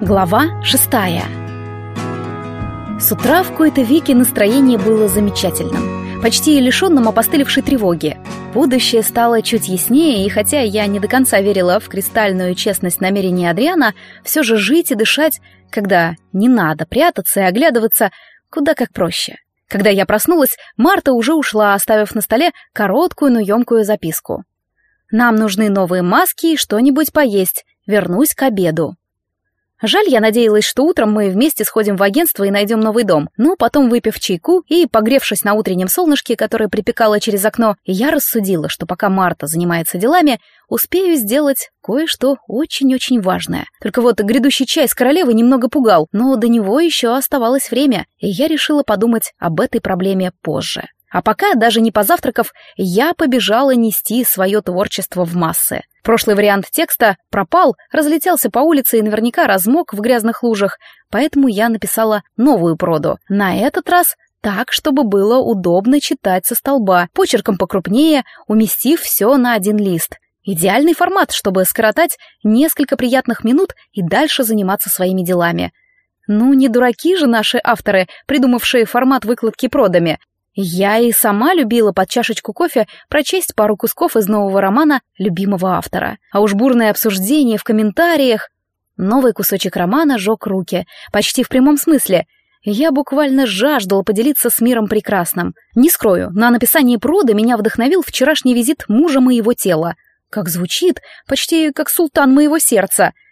Глава шестая С утра в кои-то веки настроение было замечательным, почти лишенным опостылевшей тревоги. Будущее стало чуть яснее, и хотя я не до конца верила в кристальную честность намерений Адриана, все же жить и дышать, когда не надо прятаться и оглядываться, куда как проще. Когда я проснулась, Марта уже ушла, оставив на столе короткую, но емкую записку. «Нам нужны новые маски и что-нибудь поесть. Вернусь к обеду». Жаль, я надеялась, что утром мы вместе сходим в агентство и найдем новый дом. Но потом, выпив чайку и погревшись на утреннем солнышке, которое припекало через окно, я рассудила, что пока Марта занимается делами, успею сделать кое-что очень-очень важное. Только вот грядущий чай с королевой немного пугал, но до него еще оставалось время, и я решила подумать об этой проблеме позже. А пока, даже не позавтракав, я побежала нести свое творчество в массы. Прошлый вариант текста пропал, разлетелся по улице и наверняка размок в грязных лужах, поэтому я написала новую проду. На этот раз так, чтобы было удобно читать со столба, почерком покрупнее, уместив все на один лист. Идеальный формат, чтобы скоротать несколько приятных минут и дальше заниматься своими делами. Ну, не дураки же наши авторы, придумавшие формат выкладки продами. Я и сама любила под чашечку кофе прочесть пару кусков из нового романа любимого автора. А уж бурное обсуждение в комментариях... Новый кусочек романа жег руки, почти в прямом смысле. Я буквально жаждала поделиться с миром прекрасным. Не скрою, на написание прода меня вдохновил вчерашний визит мужа моего тела. Как звучит, почти как султан моего сердца —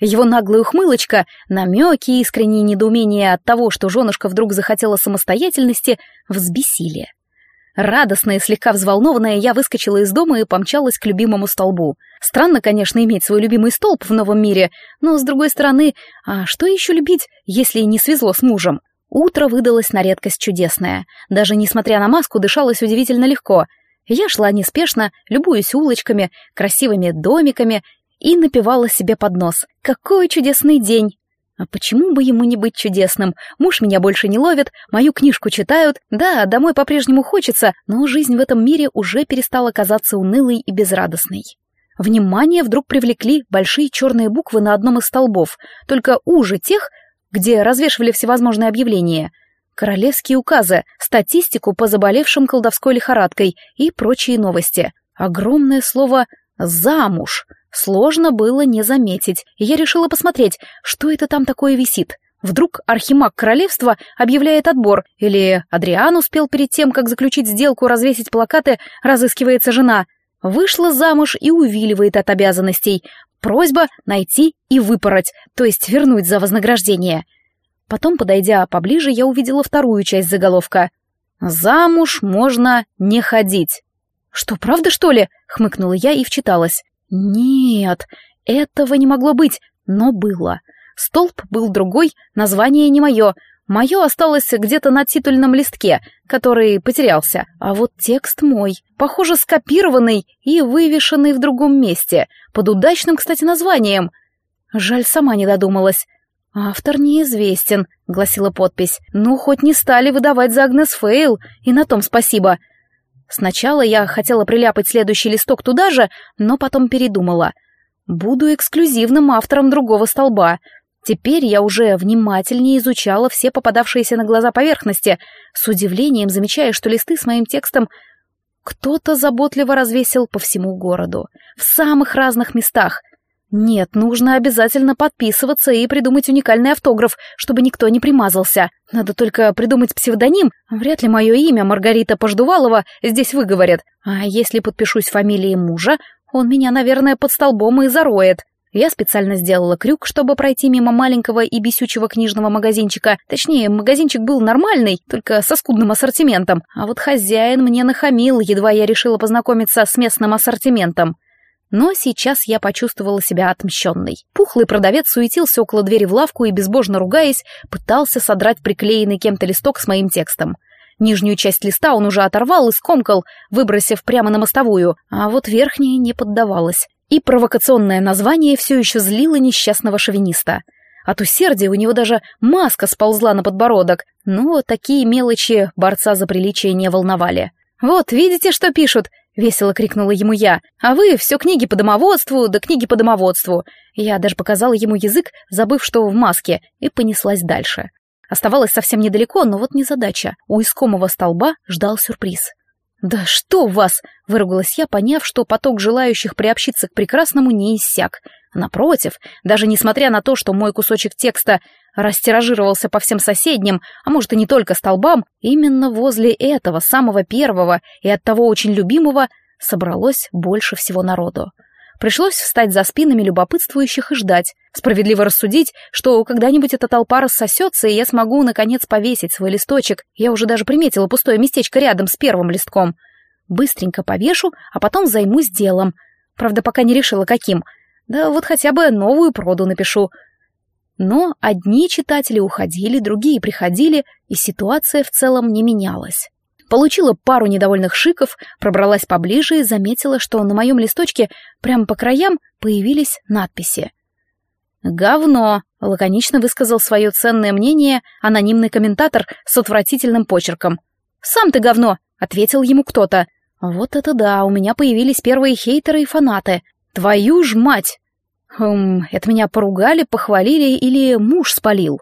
его наглая ухмылочка, намеки и искреннее недоумение от того, что женушка вдруг захотела самостоятельности, взбесили. Радостная и слегка взволнованная, я выскочила из дома и помчалась к любимому столбу. Странно, конечно, иметь свой любимый столб в новом мире, но, с другой стороны, а что еще любить, если не свезло с мужем? Утро выдалось на редкость чудесное. Даже несмотря на маску, дышалось удивительно легко. Я шла неспешно, любуясь улочками, красивыми домиками и напевала себе под нос. «Какой чудесный день!» А почему бы ему не быть чудесным? Муж меня больше не ловит, мою книжку читают. Да, домой по-прежнему хочется, но жизнь в этом мире уже перестала казаться унылой и безрадостной. Внимание вдруг привлекли большие черные буквы на одном из столбов, только уже тех, где развешивали всевозможные объявления. Королевские указы, статистику по заболевшим колдовской лихорадкой и прочие новости. Огромное слово «замуж», Сложно было не заметить, и я решила посмотреть, что это там такое висит. Вдруг архимаг королевства объявляет отбор, или Адриан успел перед тем, как заключить сделку, развесить плакаты «Разыскивается жена». Вышла замуж и увиливает от обязанностей. Просьба найти и выпороть, то есть вернуть за вознаграждение. Потом, подойдя поближе, я увидела вторую часть заголовка. «Замуж можно не ходить». «Что, правда, что ли?» — хмыкнула я и вчиталась. Нет, этого не могло быть, но было. Столб был другой, название не мое. Мое осталось где-то на титульном листке, который потерялся. А вот текст мой, похоже, скопированный и вывешенный в другом месте, под удачным, кстати, названием. Жаль, сама не додумалась. «Автор неизвестен», — гласила подпись. «Ну, хоть не стали выдавать за Агнес Фейл, и на том спасибо. Сначала я хотела приляпать следующий листок туда же, но потом передумала. Буду эксклюзивным автором другого столба. Теперь я уже внимательнее изучала все попадавшиеся на глаза поверхности, с удивлением замечая, что листы с моим текстом кто-то заботливо развесил по всему городу, в самых разных местах, нет, нужно обязательно подписываться и придумать уникальный автограф, чтобы никто не примазался. Надо только придумать псевдоним. Вряд ли мое имя Маргарита Пождувалова здесь выговорят. А если подпишусь фамилией мужа, он меня, наверное, под столбом и зароет. Я специально сделала крюк, чтобы пройти мимо маленького и бесючего книжного магазинчика. Точнее, магазинчик был нормальный, только со скудным ассортиментом. А вот хозяин мне нахамил, едва я решила познакомиться с местным ассортиментом. Но сейчас я почувствовала себя отмщенной. Пухлый продавец суетился около двери в лавку и, безбожно ругаясь, пытался содрать приклеенный кем-то листок с моим текстом. Нижнюю часть листа он уже оторвал и скомкал, выбросив прямо на мостовую, а вот верхняя не поддавалась. И провокационное название все еще злило несчастного шовиниста. От усердия у него даже маска сползла на подбородок, но такие мелочи борца за приличие не волновали. «Вот, видите, что пишут? Весело крикнула ему я. «А вы все книги по домоводству, да книги по домоводству!» Я даже показала ему язык, забыв, что в маске, и понеслась дальше. Оставалось совсем недалеко, но вот незадача. У искомого столба ждал сюрприз. «Да что вас!» — выругалась я, поняв, что поток желающих приобщиться к прекрасному не иссяк. Напротив, даже несмотря на то, что мой кусочек текста растиражировался по всем соседним, а может и не только столбам, именно возле этого самого первого и оттого очень любимого собралось больше всего народу. Пришлось встать за спинами любопытствующих и ждать, справедливо рассудить, что когда-нибудь эта толпа рассосется, и я смогу, наконец, повесить свой листочек. Я уже даже приметила пустое местечко рядом с первым листком. Быстренько повешу, а потом займусь делом. Правда, пока не решила, каким. Да вот хотя бы новую проду напишу. Но одни читатели уходили, другие приходили, и ситуация в целом не менялась. Получила пару недовольных шиков, пробралась поближе и заметила, что на моем листочке прямо по краям появились надписи. «Говно!» — лаконично высказал свое ценное мнение анонимный комментатор с отвратительным почерком. «Сам ты говно!» — ответил ему кто-то. «Вот это да, у меня появились первые хейтеры и фанаты. Твою ж мать!» Хм, это меня поругали, похвалили или муж спалил.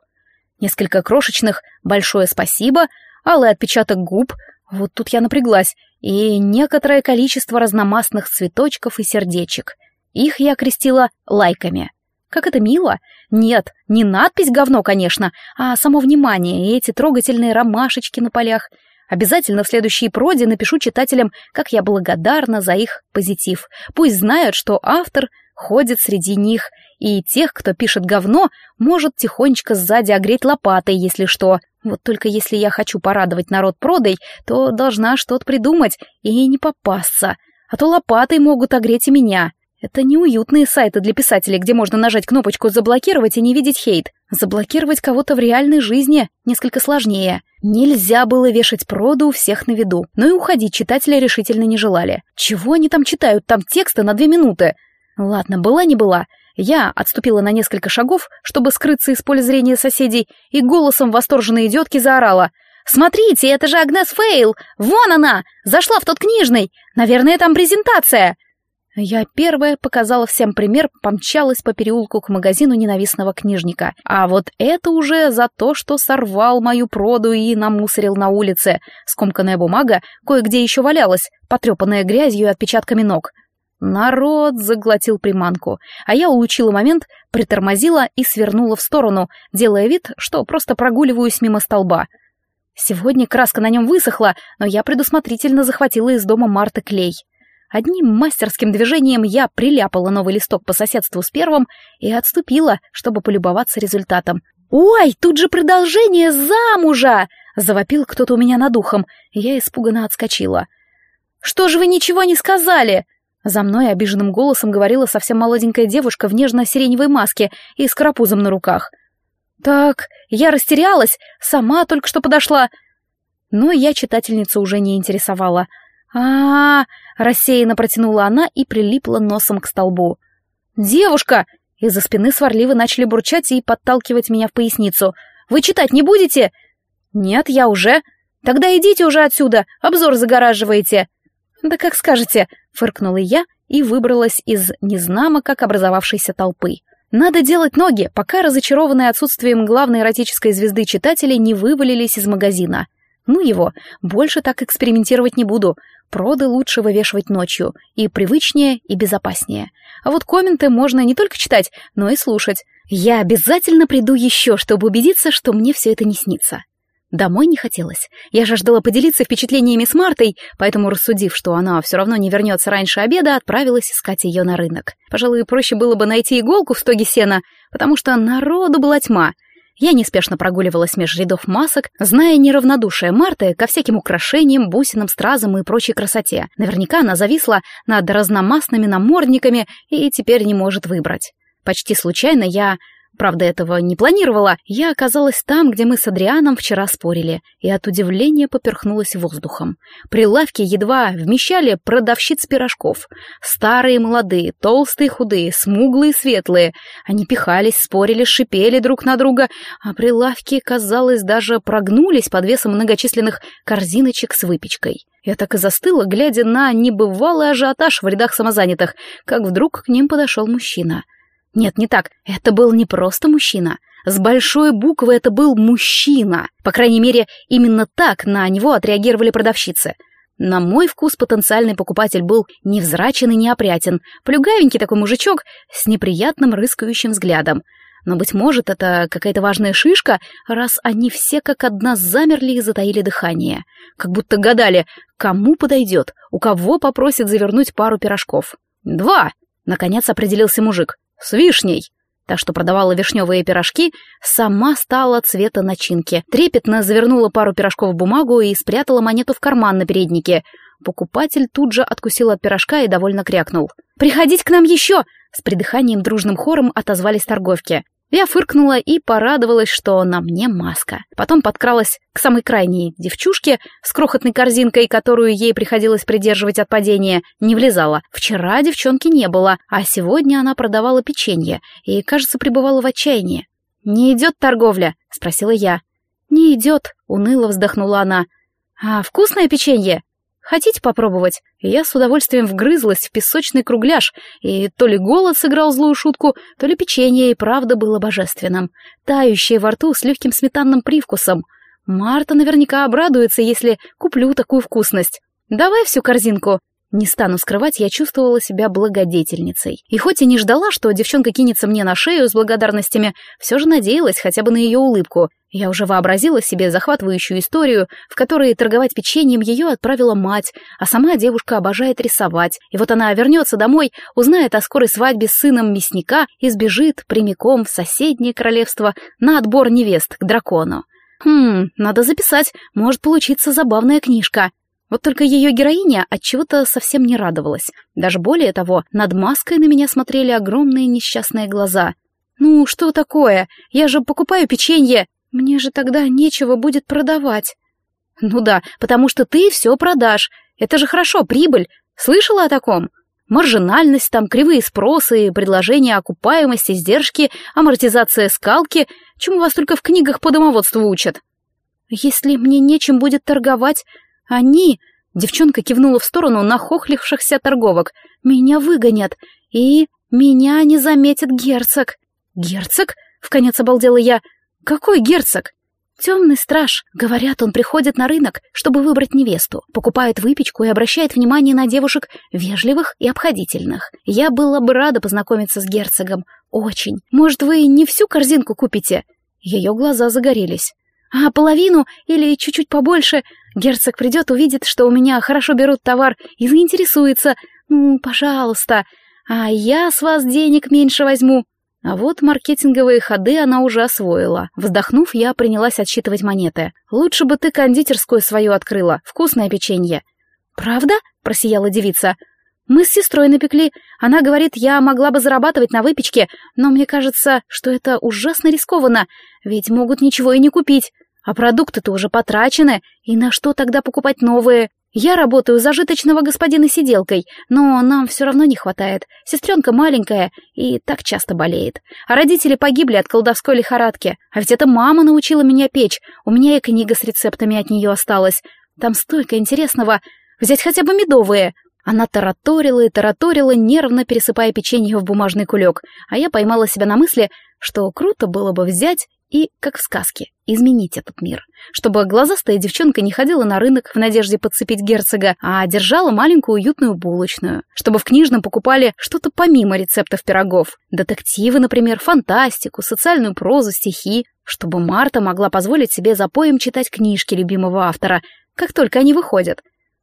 Несколько крошечных «большое спасибо», алый отпечаток губ, вот тут я напряглась, и некоторое количество разномастных цветочков и сердечек. Их я крестила лайками. Как это мило! Нет, не надпись говно, конечно, а само внимание и эти трогательные ромашечки на полях. Обязательно в следующей проде напишу читателям, как я благодарна за их позитив. Пусть знают, что автор ходит среди них, и тех, кто пишет говно, может тихонечко сзади огреть лопатой, если что. Вот только если я хочу порадовать народ продой, то должна что-то придумать и не попасться. А то лопатой могут огреть и меня. Это неуютные сайты для писателей, где можно нажать кнопочку «Заблокировать» и не видеть хейт. Заблокировать кого-то в реальной жизни несколько сложнее. Нельзя было вешать проду у всех на виду, но и уходить читатели решительно не желали. Чего они там читают? Там тексты на две минуты. Ладно, была не была. Я отступила на несколько шагов, чтобы скрыться из поля зрения соседей, и голосом восторженной идиотки заорала. «Смотрите, это же Агнес Фейл! Вон она! Зашла в тот книжный! Наверное, там презентация!» Я первая показала всем пример, помчалась по переулку к магазину ненавистного книжника. А вот это уже за то, что сорвал мою проду и намусорил на улице. Скомканная бумага кое-где еще валялась, потрепанная грязью и отпечатками ног. Народ заглотил приманку, а я улучила момент, притормозила и свернула в сторону, делая вид, что просто прогуливаюсь мимо столба. Сегодня краска на нем высохла, но я предусмотрительно захватила из дома Марты клей. Одним мастерским движением я приляпала новый листок по соседству с первым и отступила, чтобы полюбоваться результатом. «Ой, тут же продолжение замужа!» — завопил кто-то у меня над ухом, я испуганно отскочила. «Что же вы ничего не сказали?» За мной обиженным голосом говорила совсем молоденькая девушка в нежно-сиреневой маске и с карапузом на руках. «Так, я растерялась, сама только что подошла». Но я читательницу уже не интересовала. А, -а, рассеянно протянула она и прилипла носом к столбу. «Девушка!» Из-за спины сварливо начали бурчать и подталкивать меня в поясницу. «Вы читать не будете?» «Нет, я уже». «Тогда идите уже отсюда, обзор загораживаете». «Да как скажете», — фыркнула я и выбралась из незнамо как образовавшейся толпы. Надо делать ноги, пока разочарованные отсутствием главной эротической звезды читатели не вывалились из магазина. Ну его, больше так экспериментировать не буду. Проды лучше вывешивать ночью, и привычнее, и безопаснее. А вот комменты можно не только читать, но и слушать. Я обязательно приду еще, чтобы убедиться, что мне все это не снится. Домой не хотелось. Я жаждала поделиться впечатлениями с Мартой, поэтому, рассудив, что она все равно не вернется раньше обеда, отправилась искать ее на рынок. Пожалуй, проще было бы найти иголку в стоге сена, потому что народу была тьма. Я неспешно прогуливалась меж рядов масок, зная неравнодушие Марты ко всяким украшениям, бусинам, стразам и прочей красоте. Наверняка она зависла над разномастными намордниками и теперь не может выбрать. Почти случайно я правда, этого не планировала, я оказалась там, где мы с Адрианом вчера спорили, и от удивления поперхнулась воздухом. Прилавки едва вмещали продавщиц пирожков. Старые молодые, толстые худые, смуглые светлые. Они пихались, спорили, шипели друг на друга, а прилавки, казалось, даже прогнулись под весом многочисленных корзиночек с выпечкой. Я так и застыла, глядя на небывалый ажиотаж в рядах самозанятых, как вдруг к ним подошел мужчина. Нет, не так. Это был не просто мужчина. С большой буквы это был мужчина. По крайней мере, именно так на него отреагировали продавщицы. На мой вкус потенциальный покупатель был невзрачен и неопрятен, плюгавенький такой мужичок с неприятным рыскающим взглядом. Но, быть может, это какая-то важная шишка, раз они все как одна замерли и затаили дыхание. Как будто гадали, кому подойдет, у кого попросит завернуть пару пирожков. «Два!» — наконец определился мужик. «С вишней!» Та, что продавала вишневые пирожки, сама стала цвета начинки. Трепетно завернула пару пирожков в бумагу и спрятала монету в карман на переднике. Покупатель тут же откусил от пирожка и довольно крякнул. «Приходите к нам еще!» С придыханием дружным хором отозвались торговки. Я фыркнула и порадовалась, что на мне маска. Потом подкралась к самой крайней девчушке с крохотной корзинкой, которую ей приходилось придерживать от падения, не влезала. Вчера девчонки не было, а сегодня она продавала печенье и, кажется, пребывала в отчаянии. «Не идет торговля?» — спросила я. «Не идет», — уныло вздохнула она. «А вкусное печенье?» Хотите попробовать? я с удовольствием вгрызлась в песочный кругляш, и то ли голод сыграл злую шутку, то ли печенье и правда было божественным, тающее во рту с легким сметанным привкусом. Марта наверняка обрадуется, если куплю такую вкусность. Давай всю корзинку. Не стану скрывать, я чувствовала себя благодетельницей. И хоть и не ждала, что девчонка кинется мне на шею с благодарностями, все же надеялась хотя бы на ее улыбку. Я уже вообразила себе захватывающую историю, в которой торговать печеньем ее отправила мать, а сама девушка обожает рисовать. И вот она вернется домой, узнает о скорой свадьбе с сыном мясника и сбежит прямиком в соседнее королевство на отбор невест к дракону. Хм, надо записать, может получиться забавная книжка. Вот только ее героиня от чего-то совсем не радовалась. Даже более того, над маской на меня смотрели огромные несчастные глаза. «Ну, что такое? Я же покупаю печенье. Мне же тогда нечего будет продавать». «Ну да, потому что ты все продашь. Это же хорошо, прибыль. Слышала о таком? Маржинальность, там кривые спросы, предложения окупаемости, издержки, амортизация скалки. Чему вас только в книгах по домоводству учат?» «Если мне нечем будет торговать, они, девчонка кивнула в сторону нахохлившихся торговок, меня выгонят, и меня не заметит герцог. Герцог? Вконец обалдела я. Какой герцог? Темный страж. Говорят, он приходит на рынок, чтобы выбрать невесту, покупает выпечку и обращает внимание на девушек вежливых и обходительных. Я была бы рада познакомиться с герцогом. Очень. Может, вы не всю корзинку купите? Ее глаза загорелись. А половину или чуть-чуть побольше Герцог придет, увидит, что у меня хорошо берут товар и заинтересуется. Ну, пожалуйста, а я с вас денег меньше возьму. А вот маркетинговые ходы она уже освоила. Вздохнув, я принялась отсчитывать монеты. Лучше бы ты кондитерскую свою открыла, вкусное печенье. Правда? Просияла девица. Мы с сестрой напекли. Она говорит, я могла бы зарабатывать на выпечке, но мне кажется, что это ужасно рискованно, ведь могут ничего и не купить. А продукты-то уже потрачены, и на что тогда покупать новые? Я работаю зажиточного господина сиделкой, но нам все равно не хватает. Сестренка маленькая и так часто болеет. А родители погибли от колдовской лихорадки. А ведь это мама научила меня печь. У меня и книга с рецептами от нее осталась. Там столько интересного. Взять хотя бы медовые. Она тараторила и тараторила, нервно пересыпая печенье в бумажный кулек, а я поймала себя на мысли, что круто было бы взять и, как в сказке, изменить этот мир. Чтобы глазастая девчонка не ходила на рынок в надежде подцепить герцога, а держала маленькую уютную булочную. Чтобы в книжном покупали что-то помимо рецептов пирогов. Детективы, например, фантастику, социальную прозу, стихи. Чтобы Марта могла позволить себе за поем читать книжки любимого автора, как только они выходят.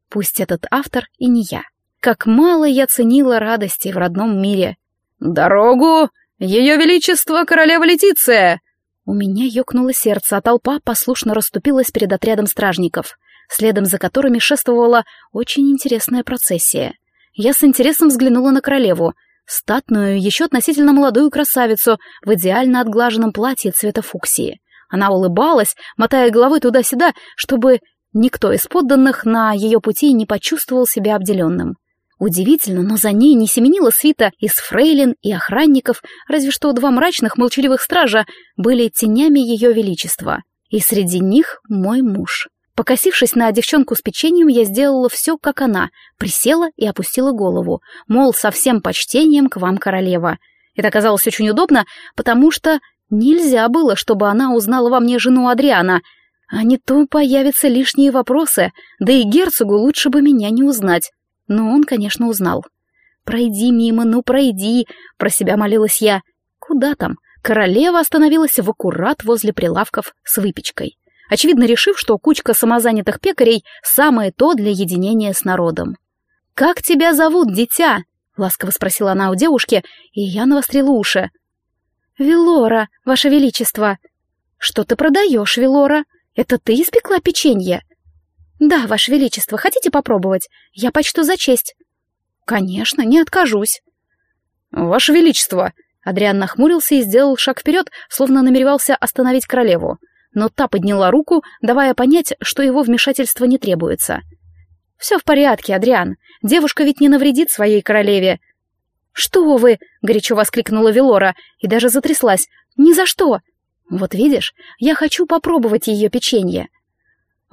Пусть этот автор и не я. Как мало я ценила радости в родном мире. «Дорогу! Ее Величество Королева Летиция!» У меня ёкнуло сердце, а толпа послушно расступилась перед отрядом стражников, следом за которыми шествовала очень интересная процессия. Я с интересом взглянула на королеву. статную, еще относительно молодую красавицу в идеально отглаженном платье цвета фуксии. Она улыбалась, мотая головой туда-сюда, чтобы никто из подданных на ее пути не почувствовал себя обделенным. Удивительно, но за ней не семенила свита из фрейлин и охранников, разве что два мрачных молчаливых стража были тенями ее величества. И среди них мой муж. Покосившись на девчонку с печеньем, я сделала все, как она, присела и опустила голову, мол, со всем почтением к вам, королева. Это оказалось очень удобно, потому что нельзя было, чтобы она узнала во мне жену Адриана, а не то появятся лишние вопросы, да и герцогу лучше бы меня не узнать. Но он, конечно, узнал. «Пройди мимо, ну пройди», — про себя молилась я. «Куда там?» Королева остановилась в аккурат возле прилавков с выпечкой очевидно решив, что кучка самозанятых пекарей — самое то для единения с народом. «Как тебя зовут, дитя?» — ласково спросила она у девушки, и я навострила уши. «Велора, ваше величество». «Что ты продаешь, Велора? Это ты испекла печенье?» «Да, ваше величество, хотите попробовать? Я почту за честь». «Конечно, не откажусь». «Ваше величество!» Адриан нахмурился и сделал шаг вперед, словно намеревался остановить королеву но та подняла руку, давая понять, что его вмешательство не требуется. «Все в порядке, Адриан. Девушка ведь не навредит своей королеве». «Что вы!» — горячо воскликнула Велора и даже затряслась. «Ни за что!» «Вот видишь, я хочу попробовать ее печенье».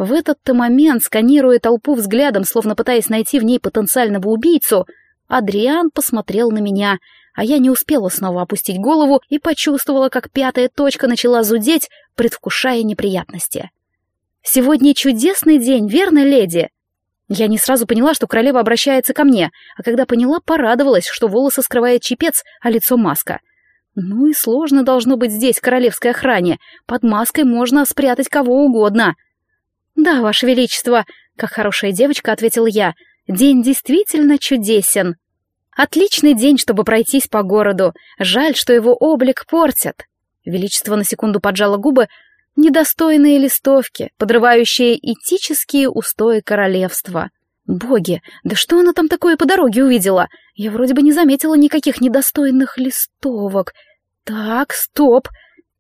В этот-то момент, сканируя толпу взглядом, словно пытаясь найти в ней потенциального убийцу, Адриан посмотрел на меня — а я не успела снова опустить голову и почувствовала, как пятая точка начала зудеть, предвкушая неприятности. «Сегодня чудесный день, верно, леди?» Я не сразу поняла, что королева обращается ко мне, а когда поняла, порадовалась, что волосы скрывает чепец, а лицо маска. Ну и сложно должно быть здесь, королевской охране. Под маской можно спрятать кого угодно. «Да, ваше величество», — как хорошая девочка ответила я, — «день действительно чудесен». Отличный день, чтобы пройтись по городу. Жаль, что его облик портят. Величество на секунду поджало губы. Недостойные листовки, подрывающие этические устои королевства. Боги, да что она там такое по дороге увидела? Я вроде бы не заметила никаких недостойных листовок. Так, стоп.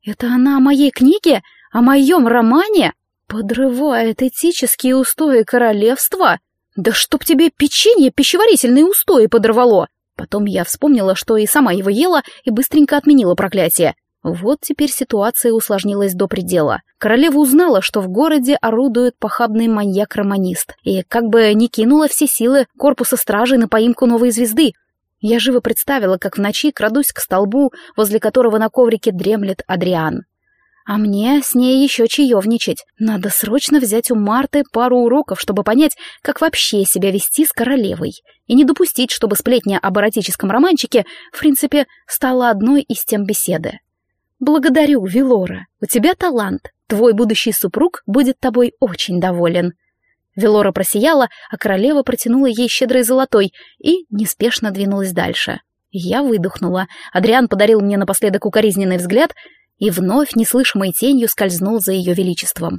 Это она о моей книге? О моем романе? Подрывает этические устои королевства? «Да чтоб тебе печенье пищеварительные устои подорвало!» Потом я вспомнила, что и сама его ела, и быстренько отменила проклятие. Вот теперь ситуация усложнилась до предела. Королева узнала, что в городе орудует похабный маньяк-романист, и как бы не кинула все силы корпуса стражей на поимку новой звезды. Я живо представила, как в ночи крадусь к столбу, возле которого на коврике дремлет Адриан. А мне с ней еще чаевничать. Надо срочно взять у Марты пару уроков, чтобы понять, как вообще себя вести с королевой. И не допустить, чтобы сплетня об эротическом романчике, в принципе, стала одной из тем беседы. «Благодарю, Велора. У тебя талант. Твой будущий супруг будет тобой очень доволен». Велора просияла, а королева протянула ей щедрый золотой и неспешно двинулась дальше. Я выдохнула. Адриан подарил мне напоследок укоризненный взгляд — и вновь неслышимой тенью скользнул за ее величеством.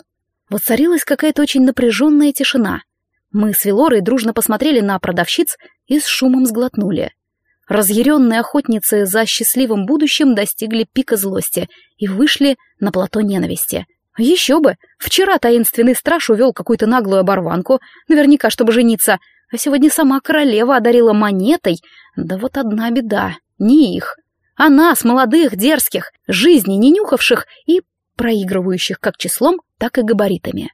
Воцарилась какая-то очень напряженная тишина. Мы с Велорой дружно посмотрели на продавщиц и с шумом сглотнули. Разъяренные охотницы за счастливым будущим достигли пика злости и вышли на плато ненависти. Еще бы! Вчера таинственный страж увел какую-то наглую оборванку, наверняка, чтобы жениться, а сегодня сама королева одарила монетой. Да вот одна беда, не их а нас, молодых, дерзких, жизни не нюхавших и проигрывающих как числом, так и габаритами.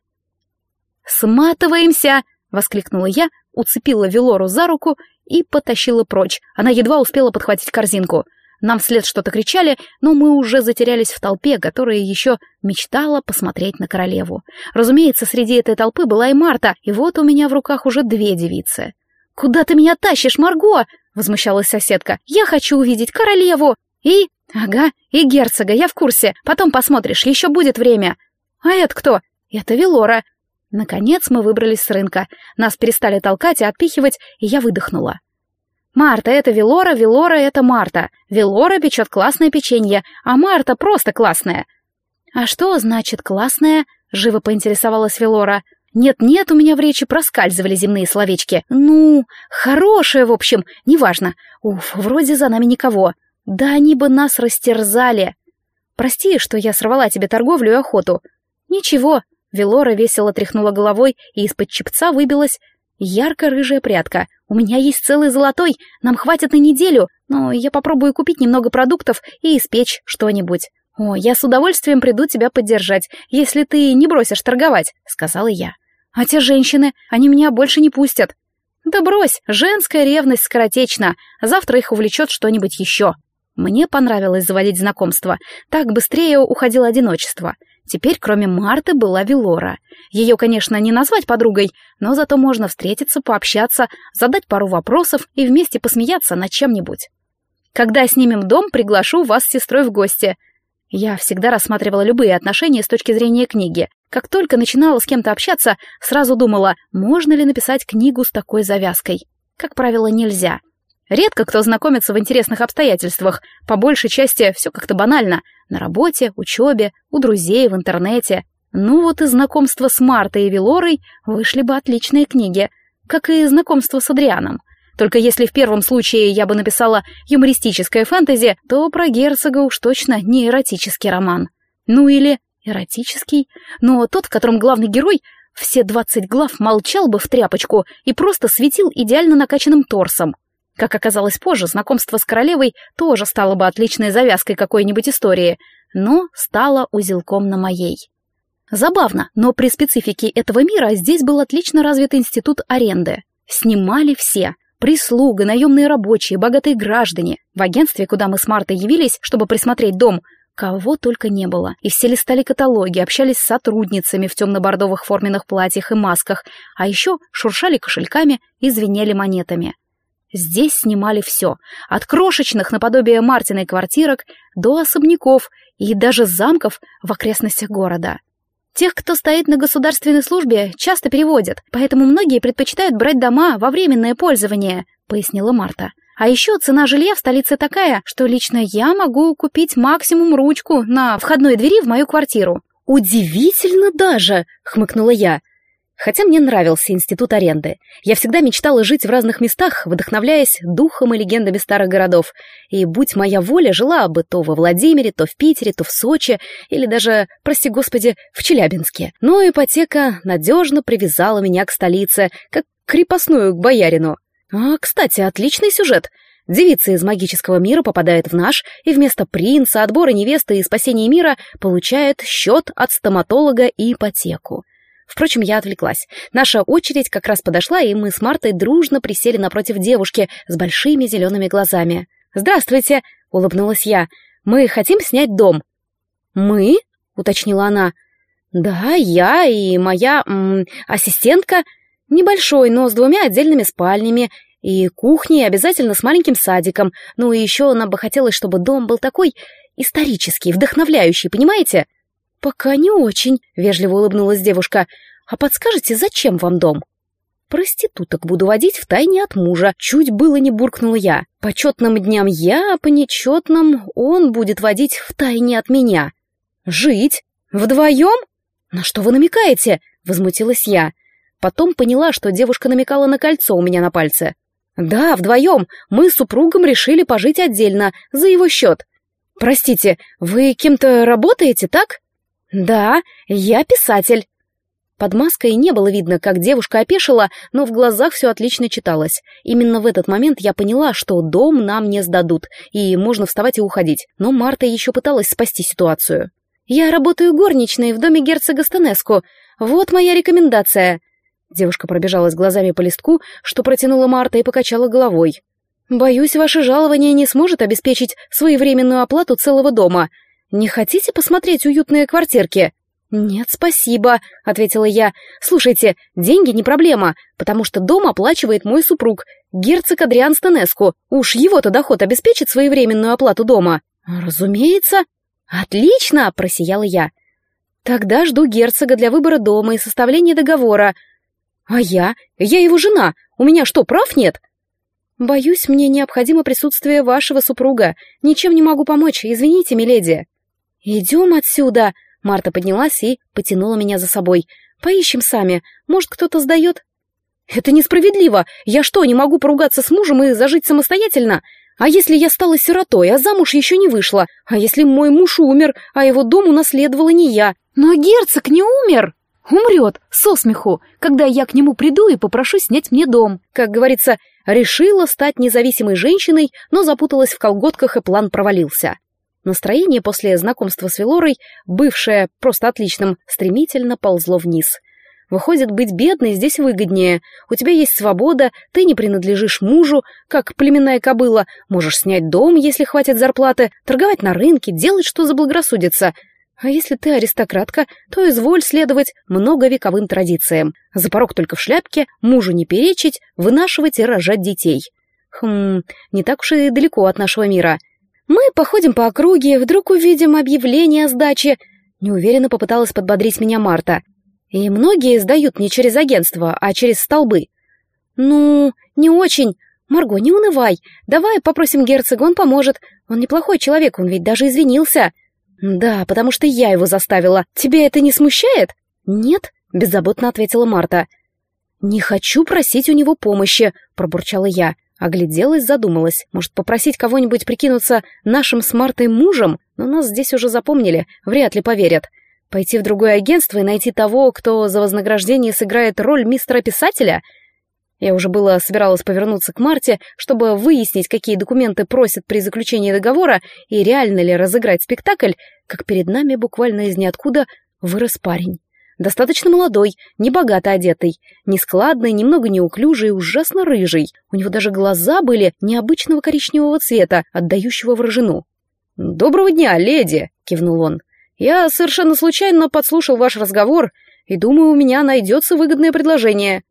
«Сматываемся!» — воскликнула я, уцепила Велору за руку и потащила прочь. Она едва успела подхватить корзинку. Нам вслед что-то кричали, но мы уже затерялись в толпе, которая еще мечтала посмотреть на королеву. Разумеется, среди этой толпы была и Марта, и вот у меня в руках уже две девицы. «Куда ты меня тащишь, Марго?» Возмущалась соседка. «Я хочу увидеть королеву!» «И...» «Ага, и герцога, я в курсе. Потом посмотришь, еще будет время». «А это кто?» «Это Велора». Наконец мы выбрались с рынка. Нас перестали толкать и отпихивать, и я выдохнула. «Марта — это Велора, Велора — это Марта. Велора печет классное печенье, а Марта просто классная». «А что значит классная?» — живо поинтересовалась Велора. Нет-нет, у меня в речи проскальзывали земные словечки. Ну, хорошее, в общем, неважно. Уф, вроде за нами никого. Да они бы нас растерзали. Прости, что я сорвала тебе торговлю и охоту. Ничего. Велора весело тряхнула головой, и из-под чепца выбилась ярко-рыжая прядка. У меня есть целый золотой, нам хватит на неделю, но я попробую купить немного продуктов и испечь что-нибудь. О, я с удовольствием приду тебя поддержать, если ты не бросишь торговать, сказала я. А те женщины, они меня больше не пустят. Да брось, женская ревность скоротечна, завтра их увлечет что-нибудь еще. Мне понравилось заводить знакомства, так быстрее уходило одиночество. Теперь, кроме Марты, была Велора. Ее, конечно, не назвать подругой, но зато можно встретиться, пообщаться, задать пару вопросов и вместе посмеяться над чем-нибудь. Когда снимем дом, приглашу вас с сестрой в гости. Я всегда рассматривала любые отношения с точки зрения книги. Как только начинала с кем-то общаться, сразу думала, можно ли написать книгу с такой завязкой. Как правило, нельзя. Редко кто знакомится в интересных обстоятельствах, по большей части все как-то банально. На работе, учебе, у друзей, в интернете. Ну вот и знакомство с Мартой и Велорой вышли бы отличные книги, как и знакомство с Адрианом. Только если в первом случае я бы написала юмористическое фэнтези, то про герцога уж точно не эротический роман. Ну или эротический, но тот, в котором главный герой все двадцать глав молчал бы в тряпочку и просто светил идеально накачанным торсом. Как оказалось позже, знакомство с королевой тоже стало бы отличной завязкой какой-нибудь истории, но стало узелком на моей. Забавно, но при специфике этого мира здесь был отлично развит институт аренды. Снимали все — прислуга, наемные рабочие, богатые граждане. В агентстве, куда мы с Мартой явились, чтобы присмотреть дом, кого только не было. И все листали каталоги, общались с сотрудницами в темно-бордовых форменных платьях и масках, а еще шуршали кошельками и звенели монетами. Здесь снимали все, от крошечных наподобие Мартиной квартирок до особняков и даже замков в окрестностях города. Тех, кто стоит на государственной службе, часто переводят, поэтому многие предпочитают брать дома во временное пользование, пояснила Марта. А еще цена жилья в столице такая, что лично я могу купить максимум ручку на входной двери в мою квартиру. «Удивительно даже!» — хмыкнула я. Хотя мне нравился институт аренды. Я всегда мечтала жить в разных местах, вдохновляясь духом и легендами старых городов. И, будь моя воля, жила бы то во Владимире, то в Питере, то в Сочи, или даже, прости господи, в Челябинске. Но ипотека надежно привязала меня к столице, как крепостную к боярину. А, кстати, отличный сюжет. Девица из магического мира попадает в наш, и вместо принца, отбора невесты и спасения мира получает счет от стоматолога и ипотеку. Впрочем, я отвлеклась. Наша очередь как раз подошла, и мы с Мартой дружно присели напротив девушки с большими зелеными глазами. «Здравствуйте!» — улыбнулась я. «Мы хотим снять дом». «Мы?» — уточнила она. «Да, я и моя м, ассистентка. Небольшой, но с двумя отдельными спальнями. И кухней, обязательно с маленьким садиком. Ну и еще нам бы хотелось, чтобы дом был такой исторический, вдохновляющий, понимаете?» «Пока не очень», — вежливо улыбнулась девушка. «А подскажете, зачем вам дом?» «Проституток буду водить втайне от мужа», — чуть было не буркнула я. «По четным дням я, а по нечетным он будет водить втайне от меня». «Жить? Вдвоем? На что вы намекаете?» — возмутилась я. Потом поняла, что девушка намекала на кольцо у меня на пальце. «Да, вдвоем. Мы с супругом решили пожить отдельно, за его счет. Простите, вы кем-то работаете, так?» «Да, я писатель». Под маской не было видно, как девушка опешила, но в глазах все отлично читалось. Именно в этот момент я поняла, что дом нам не сдадут, и можно вставать и уходить. Но Марта еще пыталась спасти ситуацию. «Я работаю горничной в доме герцога Станеску. Вот моя рекомендация». Девушка пробежалась глазами по листку, что протянула Марта и покачала головой. «Боюсь, ваше жалование не сможет обеспечить своевременную оплату целого дома. Не хотите посмотреть уютные квартирки?» «Нет, спасибо», — ответила я. «Слушайте, деньги не проблема, потому что дом оплачивает мой супруг, герцог Адриан Стенеску. Уж его-то доход обеспечит своевременную оплату дома». «Разумеется». «Отлично!» — просияла я. «Тогда жду герцога для выбора дома и составления договора». «А я? Я его жена. У меня что, прав нет?» «Боюсь, мне необходимо присутствие вашего супруга. Ничем не могу помочь, извините, миледи». «Идем отсюда!» Марта поднялась и потянула меня за собой. Поищем сами. Может, кто-то сдает?» «Это несправедливо! Я что, не могу поругаться с мужем и зажить самостоятельно? А если я стала сиротой, а замуж еще не вышла? А если мой муж умер, а его дом унаследовала не я? Но герцог не умер!» Умрет со смеху, когда я к нему приду и попрошу снять мне дом. Как говорится, решила стать независимой женщиной, но запуталась в колготках и план провалился. Настроение после знакомства с Велорой, бывшее просто отличным, стремительно ползло вниз. Выходит, быть бедной здесь выгоднее. У тебя есть свобода, ты не принадлежишь мужу, как племенная кобыла, можешь снять дом, если хватит зарплаты, торговать на рынке, делать, что заблагорассудится. А если ты аристократка, то изволь следовать многовековым традициям. За порог только в шляпке, мужу не перечить, вынашивать и рожать детей. Хм, не так уж и далеко от нашего мира. Мы походим по округе, вдруг увидим объявление о сдаче. Неуверенно попыталась подбодрить меня Марта. И многие сдают не через агентство, а через столбы. Ну, не очень. Марго, не унывай. Давай попросим герцога, он поможет. Он неплохой человек, он ведь даже извинился. «Да, потому что я его заставила. Тебя это не смущает?» «Нет», — беззаботно ответила Марта. «Не хочу просить у него помощи», — пробурчала я. Огляделась, задумалась. Может, попросить кого-нибудь прикинуться нашим с Мартой мужем? Но нас здесь уже запомнили, вряд ли поверят. Пойти в другое агентство и найти того, кто за вознаграждение сыграет роль мистера-писателя — я уже было собиралась повернуться к Марте, чтобы выяснить, какие документы просят при заключении договора и реально ли разыграть спектакль, как перед нами буквально из ниоткуда вырос парень. Достаточно молодой, небогато одетый, нескладный, немного неуклюжий, ужасно рыжий. У него даже глаза были необычного коричневого цвета, отдающего вражину. «Доброго дня, леди!» — кивнул он. «Я совершенно случайно подслушал ваш разговор, и думаю, у меня найдется выгодное предложение».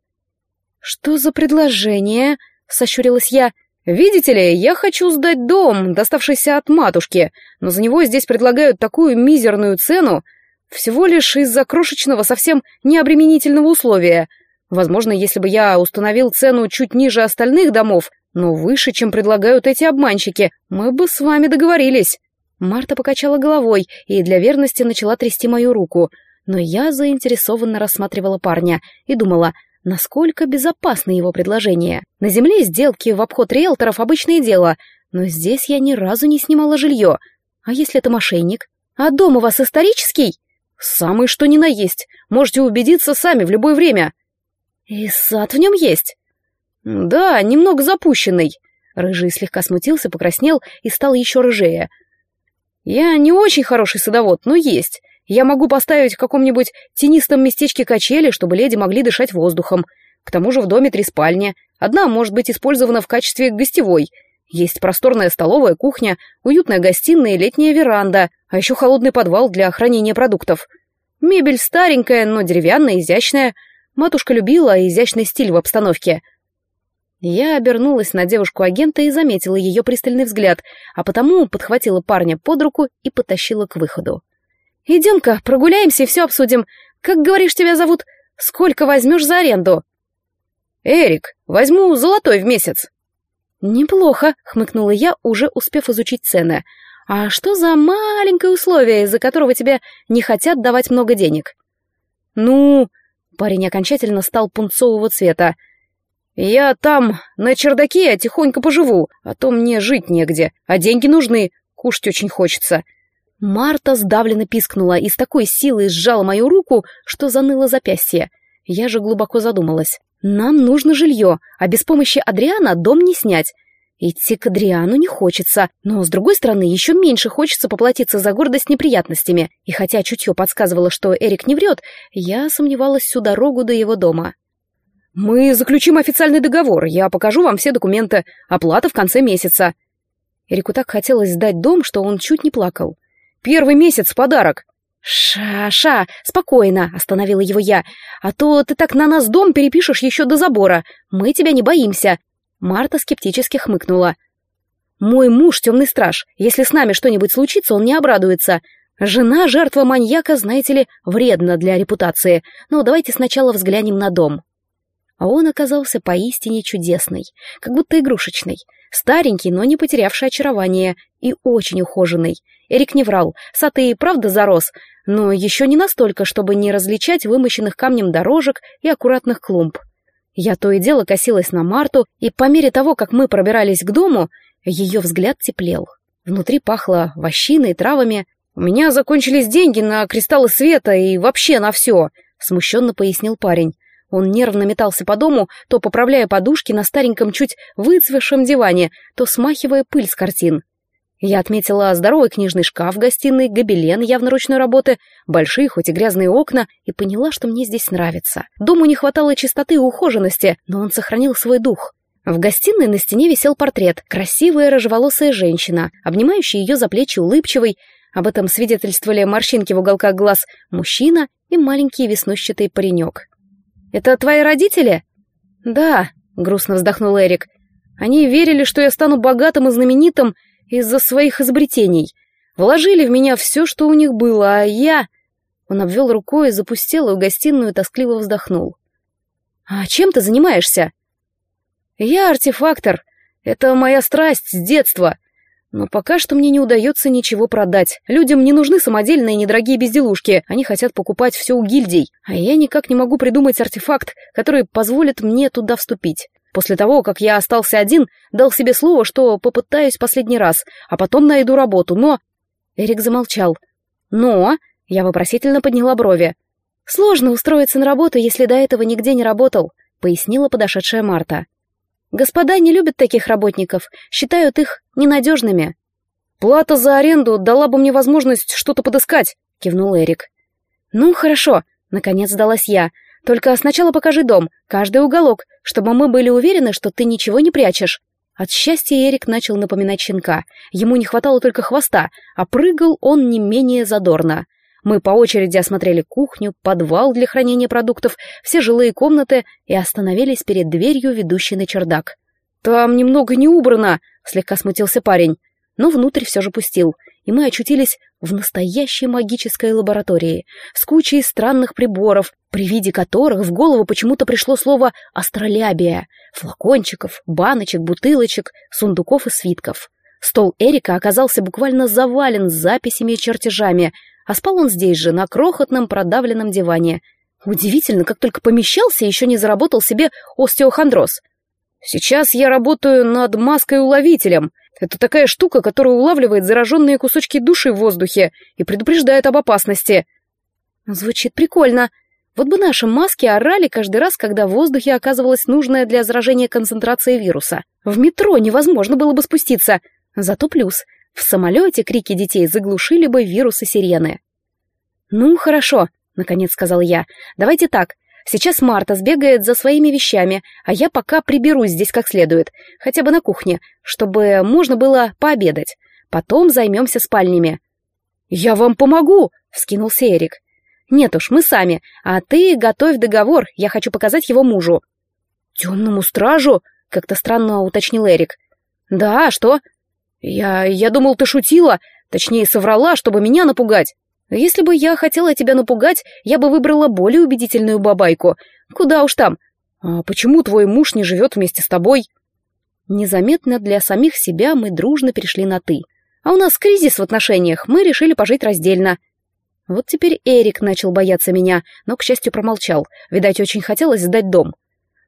«Что за предложение?» — сощурилась я. «Видите ли, я хочу сдать дом, доставшийся от матушки, но за него здесь предлагают такую мизерную цену, всего лишь из-за крошечного, совсем необременительного условия. Возможно, если бы я установил цену чуть ниже остальных домов, но выше, чем предлагают эти обманщики, мы бы с вами договорились». Марта покачала головой и для верности начала трясти мою руку, но я заинтересованно рассматривала парня и думала — Насколько безопасно его предложение? На земле сделки в обход риэлторов обычное дело, но здесь я ни разу не снимала жилье. А если это мошенник? А дом у вас исторический? Самый что ни на есть. Можете убедиться сами в любое время. И сад в нем есть? Да, немного запущенный. Рыжий слегка смутился, покраснел и стал еще рыжее. Я не очень хороший садовод, но есть. Я могу поставить в каком-нибудь тенистом местечке качели, чтобы леди могли дышать воздухом. К тому же в доме три спальни. Одна может быть использована в качестве гостевой. Есть просторная столовая кухня, уютная гостиная и летняя веранда, а еще холодный подвал для хранения продуктов. Мебель старенькая, но деревянная, изящная. Матушка любила изящный стиль в обстановке. Я обернулась на девушку-агента и заметила ее пристальный взгляд, а потому подхватила парня под руку и потащила к выходу. «Идем-ка, прогуляемся и все обсудим. Как, говоришь, тебя зовут? Сколько возьмешь за аренду?» «Эрик, возьму золотой в месяц». «Неплохо», — хмыкнула я, уже успев изучить цены. «А что за маленькое условие, из-за которого тебе не хотят давать много денег?» «Ну...» — парень окончательно стал пунцового цвета. «Я там, на чердаке, тихонько поживу, а то мне жить негде, а деньги нужны, кушать очень хочется. Марта сдавленно пискнула и с такой силой сжала мою руку, что заныло запястье. Я же глубоко задумалась. Нам нужно жилье, а без помощи Адриана дом не снять. Идти к Адриану не хочется, но, с другой стороны, еще меньше хочется поплатиться за гордость неприятностями. И хотя чутье подсказывало, что Эрик не врет, я сомневалась всю дорогу до его дома. «Мы заключим официальный договор, я покажу вам все документы, оплата в конце месяца». Эрику так хотелось сдать дом, что он чуть не плакал. Первый месяц подарок. «Ша-ша, спокойно», — остановила его я, «а то ты так на нас дом перепишешь еще до забора. Мы тебя не боимся». Марта скептически хмыкнула. «Мой муж — темный страж. Если с нами что-нибудь случится, он не обрадуется. Жена — жертва маньяка, знаете ли, вредна для репутации. Но давайте сначала взглянем на дом». А он оказался поистине чудесный, как будто игрушечный. Старенький, но не потерявший очарование. И очень ухоженный. Эрик не врал. Сад и правда зарос, но еще не настолько, чтобы не различать вымощенных камнем дорожек и аккуратных клумб. Я то и дело косилась на Марту, и по мере того, как мы пробирались к дому, ее взгляд теплел. Внутри пахло вощиной, травами. «У меня закончились деньги на кристаллы света и вообще на все», — смущенно пояснил парень. Он нервно метался по дому, то поправляя подушки на стареньком чуть выцвевшем диване, то смахивая пыль с картин. Я отметила здоровый книжный шкаф в гостиной, гобелен явно ручной работы, большие, хоть и грязные окна, и поняла, что мне здесь нравится. Дому не хватало чистоты и ухоженности, но он сохранил свой дух. В гостиной на стене висел портрет, красивая рыжеволосая женщина, обнимающая ее за плечи улыбчивый, об этом свидетельствовали морщинки в уголках глаз, мужчина и маленький веснущатый паренек. «Это твои родители?» «Да», — грустно вздохнул Эрик. «Они верили, что я стану богатым и знаменитым, из-за своих изобретений. Вложили в меня все, что у них было, а я...» Он обвел рукой запустелую гостиную и тоскливо вздохнул. «А чем ты занимаешься?» «Я артефактор. Это моя страсть с детства. Но пока что мне не удается ничего продать. Людям не нужны самодельные недорогие безделушки. Они хотят покупать все у гильдий. А я никак не могу придумать артефакт, который позволит мне туда вступить. После того, как я остался один, дал себе слово, что попытаюсь последний раз, а потом найду работу, но...» Эрик замолчал. «Но...» — я вопросительно подняла брови. «Сложно устроиться на работу, если до этого нигде не работал», — пояснила подошедшая Марта. «Господа не любят таких работников, считают их ненадежными». «Плата за аренду дала бы мне возможность что-то подыскать», — кивнул Эрик. «Ну, хорошо», — наконец сдалась я, — только сначала покажи дом, каждый уголок, чтобы мы были уверены, что ты ничего не прячешь». От счастья Эрик начал напоминать щенка. Ему не хватало только хвоста, а прыгал он не менее задорно. Мы по очереди осмотрели кухню, подвал для хранения продуктов, все жилые комнаты и остановились перед дверью, ведущей на чердак. «Там немного не убрано», — слегка смутился парень, но внутрь все же пустил — и мы очутились в настоящей магической лаборатории с кучей странных приборов, при виде которых в голову почему-то пришло слово «астролябия» — флакончиков, баночек, бутылочек, сундуков и свитков. Стол Эрика оказался буквально завален записями и чертежами, а спал он здесь же, на крохотном продавленном диване. Удивительно, как только помещался, еще не заработал себе остеохондроз. «Сейчас я работаю над маской-уловителем», это такая штука, которая улавливает зараженные кусочки души в воздухе и предупреждает об опасности. Звучит прикольно. Вот бы наши маски орали каждый раз, когда в воздухе оказывалась нужная для заражения концентрация вируса. В метро невозможно было бы спуститься. Зато плюс. В самолете крики детей заглушили бы вирусы сирены. «Ну, хорошо», — наконец сказал я. «Давайте так. Сейчас Марта сбегает за своими вещами, а я пока приберусь здесь как следует, хотя бы на кухне, чтобы можно было пообедать. Потом займемся спальнями». «Я вам помогу!» — вскинулся Эрик. «Нет уж, мы сами, а ты готовь договор, я хочу показать его мужу». «Темному стражу?» — как-то странно уточнил Эрик. «Да, а что?» «Я... я думал, ты шутила, точнее, соврала, чтобы меня напугать». Если бы я хотела тебя напугать, я бы выбрала более убедительную бабайку. Куда уж там. А почему твой муж не живет вместе с тобой? Незаметно для самих себя мы дружно перешли на «ты». А у нас кризис в отношениях, мы решили пожить раздельно. Вот теперь Эрик начал бояться меня, но, к счастью, промолчал. Видать, очень хотелось сдать дом.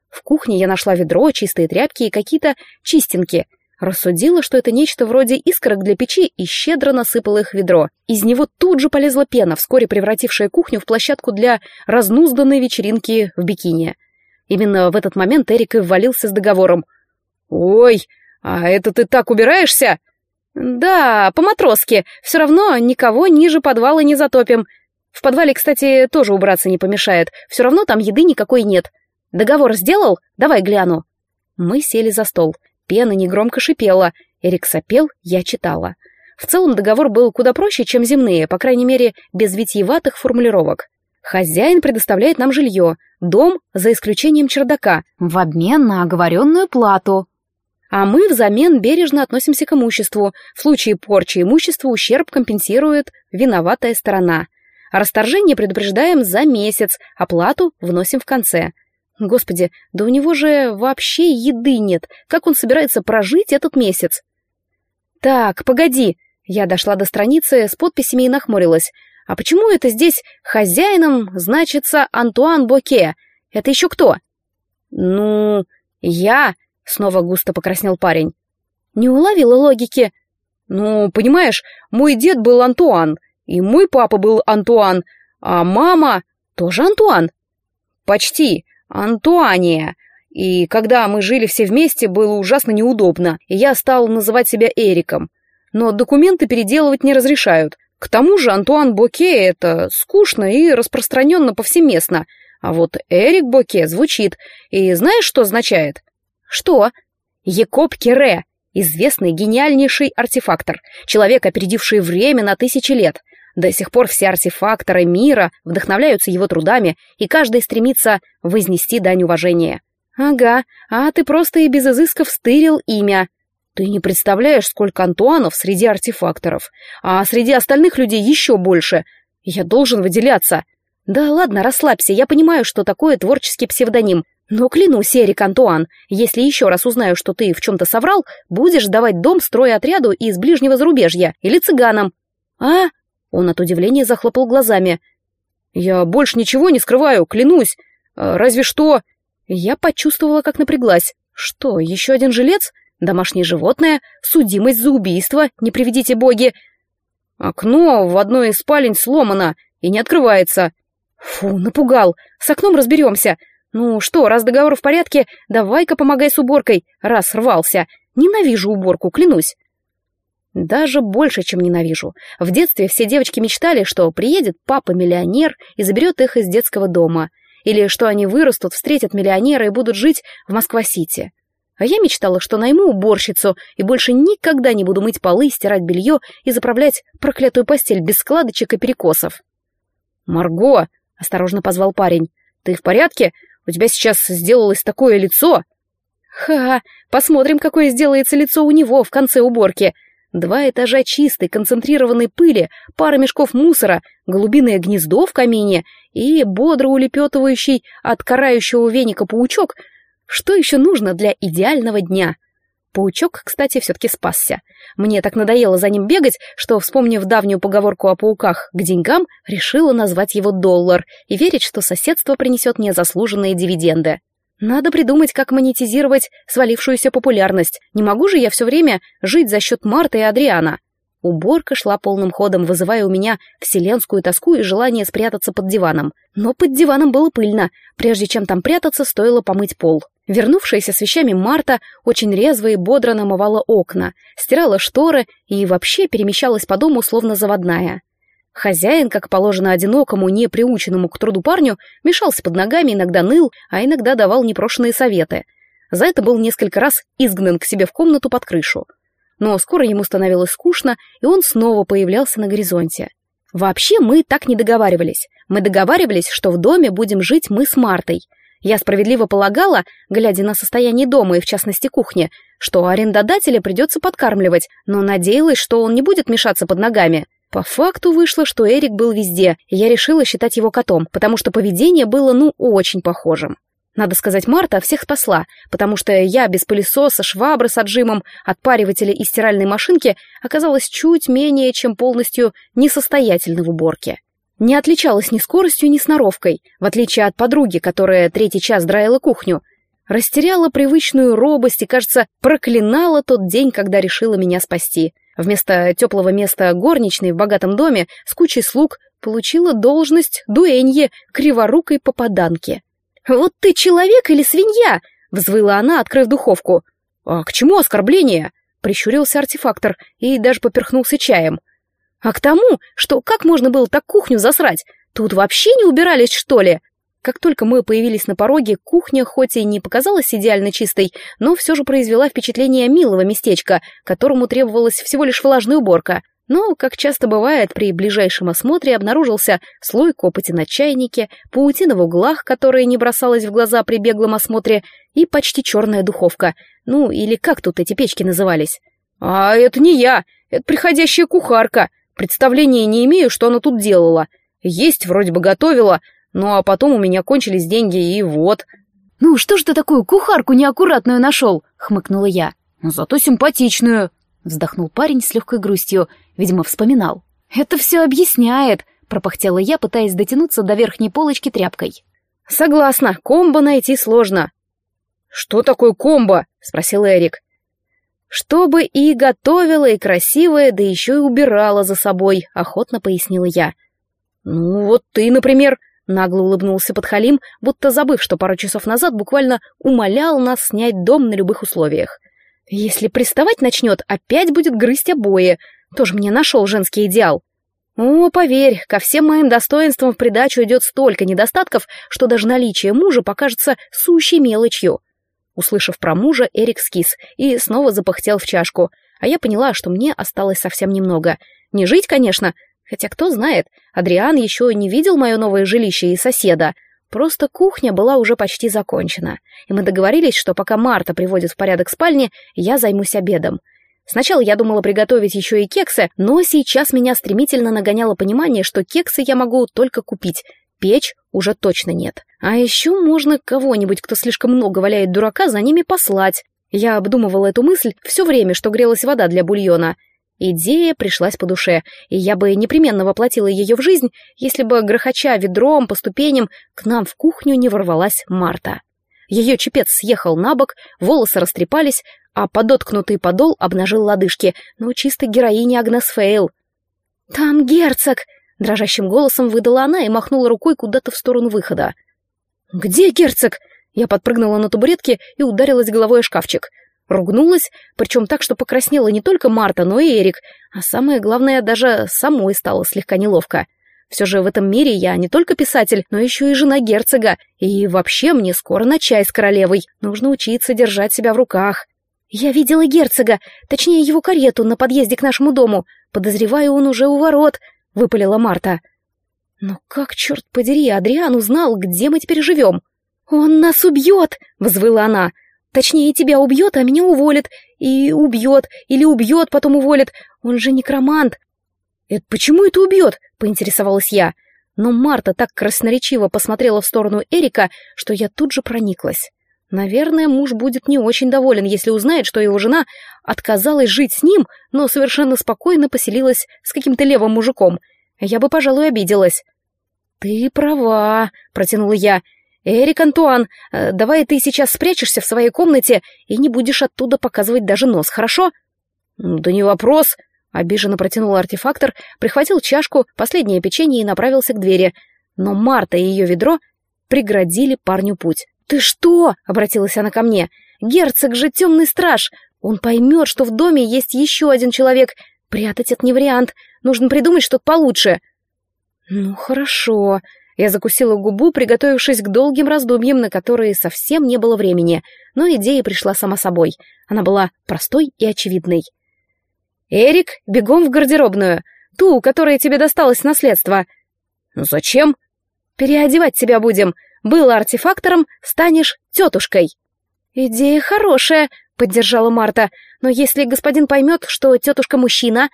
В кухне я нашла ведро, чистые тряпки и какие-то чистинки — Рассудила, что это нечто вроде искорок для печи, и щедро насыпала их в ведро. Из него тут же полезла пена, вскоре превратившая кухню в площадку для разнузданной вечеринки в бикини. Именно в этот момент Эрик и ввалился с договором. «Ой, а это ты так убираешься?» «Да, по-матросски. Все равно никого ниже подвала не затопим. В подвале, кстати, тоже убраться не помешает. Все равно там еды никакой нет. Договор сделал? Давай гляну». Мы сели за стол. Пена негромко шипела. Эрик сопел, я читала. В целом договор был куда проще, чем земные, по крайней мере, без витиеватых формулировок. Хозяин предоставляет нам жилье, дом, за исключением чердака, в обмен на оговоренную плату. А мы взамен бережно относимся к имуществу. В случае порчи имущества ущерб компенсирует виноватая сторона. Расторжение предупреждаем за месяц, оплату вносим в конце. Господи, да у него же вообще еды нет. Как он собирается прожить этот месяц? Так, погоди. Я дошла до страницы с подписями и нахмурилась. А почему это здесь хозяином значится Антуан Боке? Это еще кто? Ну, я... Снова густо покраснел парень. Не уловила логики. Ну, понимаешь, мой дед был Антуан, и мой папа был Антуан, а мама тоже Антуан. Почти. Антуания. И когда мы жили все вместе, было ужасно неудобно, и я стал называть себя Эриком. Но документы переделывать не разрешают. К тому же Антуан Боке — это скучно и распространенно повсеместно. А вот Эрик Боке звучит. И знаешь, что означает? Что? Якоб Кере, известный гениальнейший артефактор, человек, опередивший время на тысячи лет. До сих пор все артефакторы мира вдохновляются его трудами, и каждый стремится вознести дань уважения. Ага, а ты просто и без изысков стырил имя. Ты не представляешь, сколько Антуанов среди артефакторов, а среди остальных людей еще больше. Я должен выделяться. Да ладно, расслабься, я понимаю, что такое творческий псевдоним. Но клянусь, Эрик Антуан, если еще раз узнаю, что ты в чем-то соврал, будешь давать дом стройотряду из ближнего зарубежья или цыганам. А? Он от удивления захлопал глазами. «Я больше ничего не скрываю, клянусь. А, разве что...» Я почувствовала, как напряглась. «Что, еще один жилец? Домашнее животное? Судимость за убийство? Не приведите боги!» «Окно в одной из спален сломано и не открывается». «Фу, напугал. С окном разберемся. Ну что, раз договор в порядке, давай-ка помогай с уборкой, раз рвался. Ненавижу уборку, клянусь». Даже больше, чем ненавижу. В детстве все девочки мечтали, что приедет папа-миллионер и заберет их из детского дома. Или что они вырастут, встретят миллионера и будут жить в Москва-Сити. А я мечтала, что найму уборщицу и больше никогда не буду мыть полы, стирать белье и заправлять проклятую постель без складочек и перекосов. «Марго!» — осторожно позвал парень. «Ты в порядке? У тебя сейчас сделалось такое лицо!» «Ха! Посмотрим, какое сделается лицо у него в конце уборки!» Два этажа чистой, концентрированной пыли, пара мешков мусора, голубиное гнездо в камине и бодро улепетывающий от карающего веника паучок. Что еще нужно для идеального дня? Паучок, кстати, все-таки спасся. Мне так надоело за ним бегать, что, вспомнив давнюю поговорку о пауках к деньгам, решила назвать его доллар и верить, что соседство принесет мне заслуженные дивиденды. Надо придумать, как монетизировать свалившуюся популярность. Не могу же я все время жить за счет Марта и Адриана. Уборка шла полным ходом, вызывая у меня вселенскую тоску и желание спрятаться под диваном. Но под диваном было пыльно. Прежде чем там прятаться, стоило помыть пол. Вернувшаяся с вещами Марта очень резво и бодро намывала окна, стирала шторы и вообще перемещалась по дому словно заводная. Хозяин, как положено одинокому, не приученному к труду парню, мешался под ногами, иногда ныл, а иногда давал непрошенные советы. За это был несколько раз изгнан к себе в комнату под крышу. Но скоро ему становилось скучно, и он снова появлялся на горизонте. Вообще мы так не договаривались. Мы договаривались, что в доме будем жить мы с Мартой. Я справедливо полагала, глядя на состояние дома и в частности кухни, что арендодателя придется подкармливать, но надеялась, что он не будет мешаться под ногами. По факту вышло, что Эрик был везде, и я решила считать его котом, потому что поведение было, ну, очень похожим. Надо сказать, Марта всех спасла, потому что я без пылесоса, швабры с отжимом, отпаривателя и стиральной машинки оказалась чуть менее, чем полностью несостоятельна в уборке. Не отличалась ни скоростью, ни сноровкой, в отличие от подруги, которая третий час драила кухню. Растеряла привычную робость и, кажется, проклинала тот день, когда решила меня спасти. Вместо теплого места горничной в богатом доме с кучей слуг получила должность дуэнье криворукой попаданки. «Вот ты человек или свинья?» — взвыла она, открыв духовку. «А к чему оскорбление?» — прищурился артефактор и даже поперхнулся чаем. «А к тому, что как можно было так кухню засрать? Тут вообще не убирались, что ли?» Как только мы появились на пороге, кухня хоть и не показалась идеально чистой, но все же произвела впечатление милого местечка, которому требовалась всего лишь влажная уборка. Но, как часто бывает, при ближайшем осмотре обнаружился слой копоти на чайнике, паутина в углах, которая не бросалась в глаза при беглом осмотре, и почти черная духовка. Ну, или как тут эти печки назывались? «А это не я, это приходящая кухарка. Представления не имею, что она тут делала. Есть вроде бы готовила, ну а потом у меня кончились деньги, и вот. «Ну, что ж ты такую кухарку неаккуратную нашел?» — хмыкнула я. «Зато симпатичную», — вздохнул парень с легкой грустью, видимо, вспоминал. «Это все объясняет», — пропахтела я, пытаясь дотянуться до верхней полочки тряпкой. «Согласна, комбо найти сложно». «Что такое комбо?» — спросил Эрик. «Чтобы и готовила, и красивая, да еще и убирала за собой», — охотно пояснила я. «Ну, вот ты, например», — нагло улыбнулся подхалим, будто забыв, что пару часов назад буквально умолял нас снять дом на любых условиях. «Если приставать начнет, опять будет грызть обои. Тоже мне нашел женский идеал». О, поверь, ко всем моим достоинствам в придачу идет столько недостатков, что даже наличие мужа покажется сущей мелочью. Услышав про мужа, Эрик скис и снова запахтел в чашку, а я поняла, что мне осталось совсем немного. Не жить, конечно, хотя кто знает, Адриан еще не видел мое новое жилище и соседа. Просто кухня была уже почти закончена, и мы договорились, что пока Марта приводит в порядок спальни, я займусь обедом. Сначала я думала приготовить еще и кексы, но сейчас меня стремительно нагоняло понимание, что кексы я могу только купить, печь уже точно нет. А еще можно кого-нибудь, кто слишком много валяет дурака, за ними послать. Я обдумывала эту мысль все время, что грелась вода для бульона. Идея пришлась по душе, и я бы непременно воплотила ее в жизнь, если бы, грохоча ведром по ступеням, к нам в кухню не ворвалась Марта. Ее чепец съехал на бок, волосы растрепались, а подоткнутый подол обнажил лодыжки, ну, чисто героиня Агнес Фейл. «Там герцог!» — дрожащим голосом выдала она и махнула рукой куда-то в сторону выхода. «Где герцог?» Я подпрыгнула на табуретке и ударилась головой о шкафчик. Ругнулась, причем так, что покраснела не только Марта, но и Эрик, а самое главное, даже самой стало слегка неловко. Все же в этом мире я не только писатель, но еще и жена герцога, и вообще мне скоро на чай с королевой. Нужно учиться держать себя в руках. Я видела герцога, точнее его карету на подъезде к нашему дому. Подозреваю, он уже у ворот, — выпалила Марта. Но как, черт подери, Адриан узнал, где мы теперь живем? Он нас убьет, — взвыла она. Точнее, тебя убьет, а меня уволит. И убьет, или убьет, потом уволит. Он же некромант. Это почему это убьет? — поинтересовалась я. Но Марта так красноречиво посмотрела в сторону Эрика, что я тут же прониклась. Наверное, муж будет не очень доволен, если узнает, что его жена отказалась жить с ним, но совершенно спокойно поселилась с каким-то левым мужиком. Я бы, пожалуй, обиделась. «Ты права», — протянула я. «Эрик Антуан, э, давай ты сейчас спрячешься в своей комнате и не будешь оттуда показывать даже нос, хорошо?» «Да не вопрос», — обиженно протянул артефактор, прихватил чашку, последнее печенье и направился к двери. Но Марта и ее ведро преградили парню путь. «Ты что?» — обратилась она ко мне. «Герцог же темный страж! Он поймет, что в доме есть еще один человек. Прятать это не вариант. Нужно придумать что-то получше. Ну, хорошо. Я закусила губу, приготовившись к долгим раздумьям, на которые совсем не было времени. Но идея пришла сама собой. Она была простой и очевидной. «Эрик, бегом в гардеробную. Ту, которая тебе досталась наследство». «Ну зачем?» «Переодевать тебя будем. Был артефактором, станешь тетушкой». «Идея хорошая», — поддержала Марта. «Но если господин поймет, что тетушка мужчина...»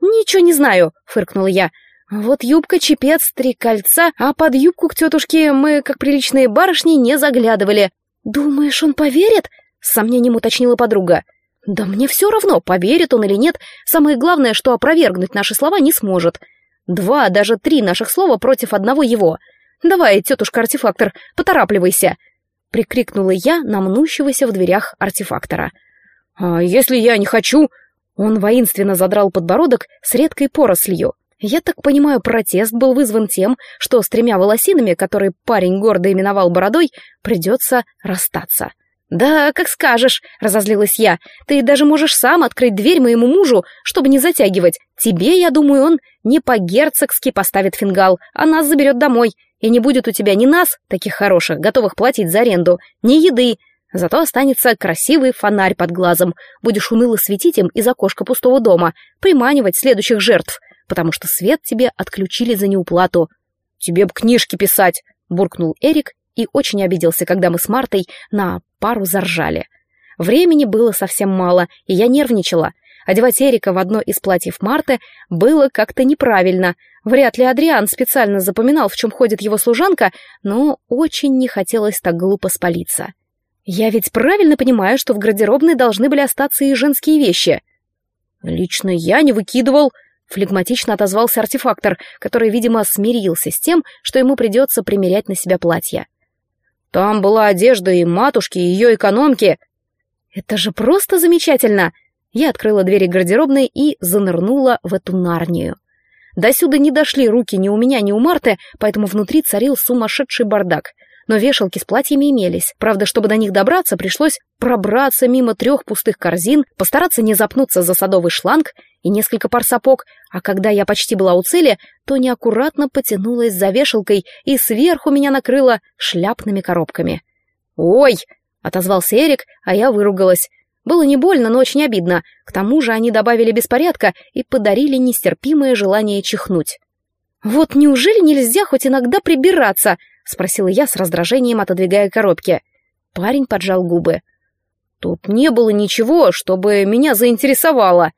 «Ничего не знаю», — фыркнула я. «Вот юбка, чепец, три кольца, а под юбку к тетушке мы, как приличные барышни, не заглядывали». «Думаешь, он поверит?» — с сомнением уточнила подруга. «Да мне все равно, поверит он или нет. Самое главное, что опровергнуть наши слова не сможет. Два, даже три наших слова против одного его. Давай, тетушка-артефактор, поторапливайся!» — прикрикнула я на мнущегося в дверях артефактора. «А если я не хочу?» Он воинственно задрал подбородок с редкой порослью. Я так понимаю, протест был вызван тем, что с тремя волосинами, которые парень гордо именовал бородой, придется расстаться. «Да, как скажешь», — разозлилась я. «Ты даже можешь сам открыть дверь моему мужу, чтобы не затягивать. Тебе, я думаю, он не по-герцогски поставит фингал, а нас заберет домой. И не будет у тебя ни нас, таких хороших, готовых платить за аренду, ни еды. Зато останется красивый фонарь под глазом. Будешь уныло светить им из окошка пустого дома, приманивать следующих жертв, потому что свет тебе отключили за неуплату. «Тебе б книжки писать», — буркнул Эрик и очень обиделся, когда мы с Мартой на пару заржали. Времени было совсем мало, и я нервничала. Одевать Эрика в одно из платьев Марты было как-то неправильно. Вряд ли Адриан специально запоминал, в чем ходит его служанка, но очень не хотелось так глупо спалиться. Я ведь правильно понимаю, что в гардеробной должны были остаться и женские вещи. Лично я не выкидывал, флегматично отозвался артефактор, который, видимо, смирился с тем, что ему придется примерять на себя платье. Там была одежда и матушки, и ее экономки. Это же просто замечательно! Я открыла двери гардеробной и занырнула в эту нарнию. До сюда не дошли руки ни у меня, ни у Марты, поэтому внутри царил сумасшедший бардак — но вешалки с платьями имелись. Правда, чтобы до них добраться, пришлось пробраться мимо трех пустых корзин, постараться не запнуться за садовый шланг и несколько пар сапог, а когда я почти была у цели, то неаккуратно потянулась за вешалкой и сверху меня накрыло шляпными коробками. «Ой!» — отозвался Эрик, а я выругалась. Было не больно, но очень обидно. К тому же они добавили беспорядка и подарили нестерпимое желание чихнуть. «Вот неужели нельзя хоть иногда прибираться?» — спросила я с раздражением, отодвигая коробки. Парень поджал губы. «Тут не было ничего, чтобы меня заинтересовало».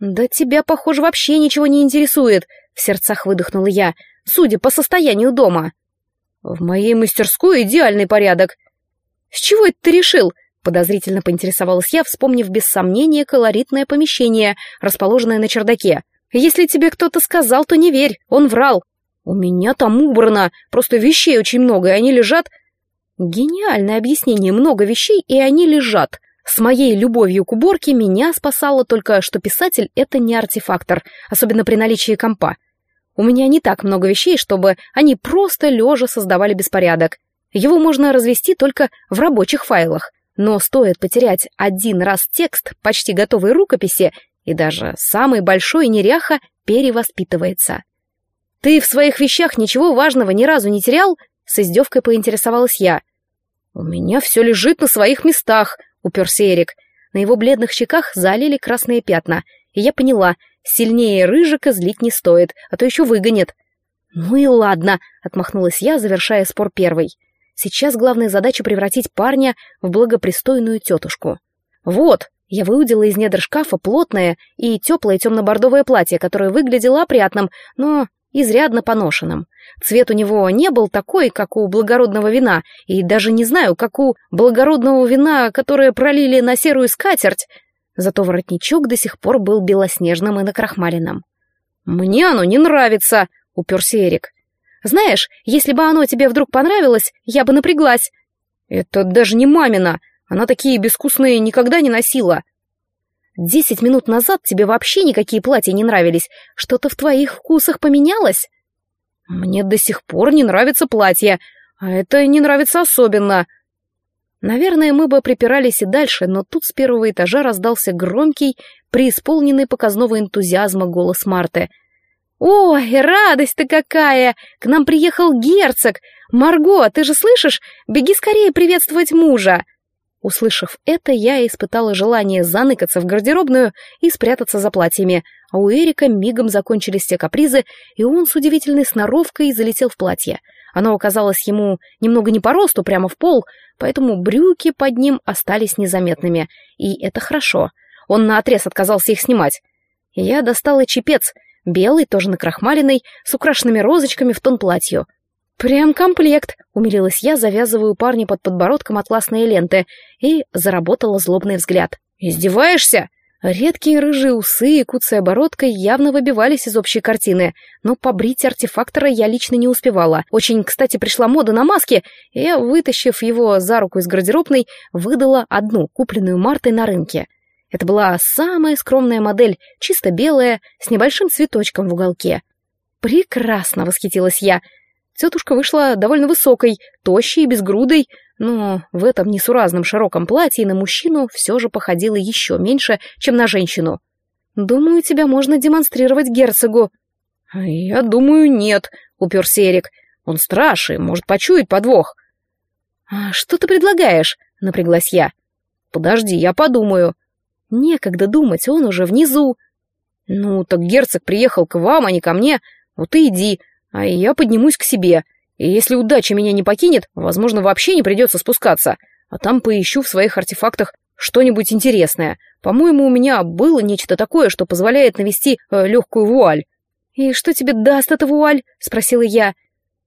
«Да тебя, похоже, вообще ничего не интересует», — в сердцах выдохнула я, судя по состоянию дома. «В моей мастерской идеальный порядок». «С чего это ты решил?» — подозрительно поинтересовалась я, вспомнив без сомнения колоритное помещение, расположенное на чердаке. «Если тебе кто-то сказал, то не верь, он врал. «У меня там убрано, просто вещей очень много, и они лежат...» Гениальное объяснение, много вещей, и они лежат. С моей любовью к уборке меня спасало только, что писатель — это не артефактор, особенно при наличии компа. У меня не так много вещей, чтобы они просто лежа создавали беспорядок. Его можно развести только в рабочих файлах. Но стоит потерять один раз текст почти готовой рукописи, и даже самый большой неряха перевоспитывается. «Ты в своих вещах ничего важного ни разу не терял?» — с издевкой поинтересовалась я. «У меня все лежит на своих местах», — уперся Эрик. На его бледных щеках залили красные пятна, и я поняла, сильнее рыжика злить не стоит, а то еще выгонит. «Ну и ладно», — отмахнулась я, завершая спор первой. «Сейчас главная задача превратить парня в благопристойную тетушку». «Вот», — я выудила из недр шкафа плотное и теплое темно-бордовое платье, которое выглядело опрятным, но изрядно поношенным. Цвет у него не был такой, как у благородного вина, и даже не знаю, как у благородного вина, которое пролили на серую скатерть. Зато воротничок до сих пор был белоснежным и накрахмаленным. «Мне оно не нравится», — уперся Эрик. «Знаешь, если бы оно тебе вдруг понравилось, я бы напряглась». «Это даже не мамина. Она такие безвкусные никогда не носила». Десять минут назад тебе вообще никакие платья не нравились. Что-то в твоих вкусах поменялось? Мне до сих пор не нравится платье, а это не нравится особенно. Наверное, мы бы припирались и дальше, но тут с первого этажа раздался громкий, преисполненный показного энтузиазма голос Марты. «Ой, радость-то какая! К нам приехал герцог! Марго, ты же слышишь? Беги скорее приветствовать мужа!» Услышав это, я испытала желание заныкаться в гардеробную и спрятаться за платьями, а у Эрика мигом закончились все капризы, и он с удивительной сноровкой залетел в платье. Оно оказалось ему немного не по росту, прямо в пол, поэтому брюки под ним остались незаметными, и это хорошо. Он наотрез отказался их снимать. Я достала чепец, белый, тоже накрахмаленный, с украшенными розочками в тон платью — «Прям комплект», — умилилась я, завязываю парня под подбородком атласные ленты, и заработала злобный взгляд. «Издеваешься?» Редкие рыжие усы и куцая бородка явно выбивались из общей картины, но побрить артефактора я лично не успевала. Очень, кстати, пришла мода на маски, и вытащив его за руку из гардеробной, выдала одну, купленную Мартой на рынке. Это была самая скромная модель, чисто белая, с небольшим цветочком в уголке. «Прекрасно!» — восхитилась я — Тетушка вышла довольно высокой, тощей и безгрудой, но в этом несуразном широком платье на мужчину все же походила еще меньше, чем на женщину. «Думаю, тебя можно демонстрировать герцогу». «Я думаю, нет», — уперся Эрик. «Он страшный, может почуять подвох». «А что ты предлагаешь?» — напряглась я. «Подожди, я подумаю». «Некогда думать, он уже внизу». «Ну, так герцог приехал к вам, а не ко мне. Вот и иди, а я поднимусь к себе. И если удача меня не покинет, возможно, вообще не придется спускаться, а там поищу в своих артефактах что-нибудь интересное. По-моему, у меня было нечто такое, что позволяет навести э, легкую вуаль». «И что тебе даст эта вуаль?» — спросила я.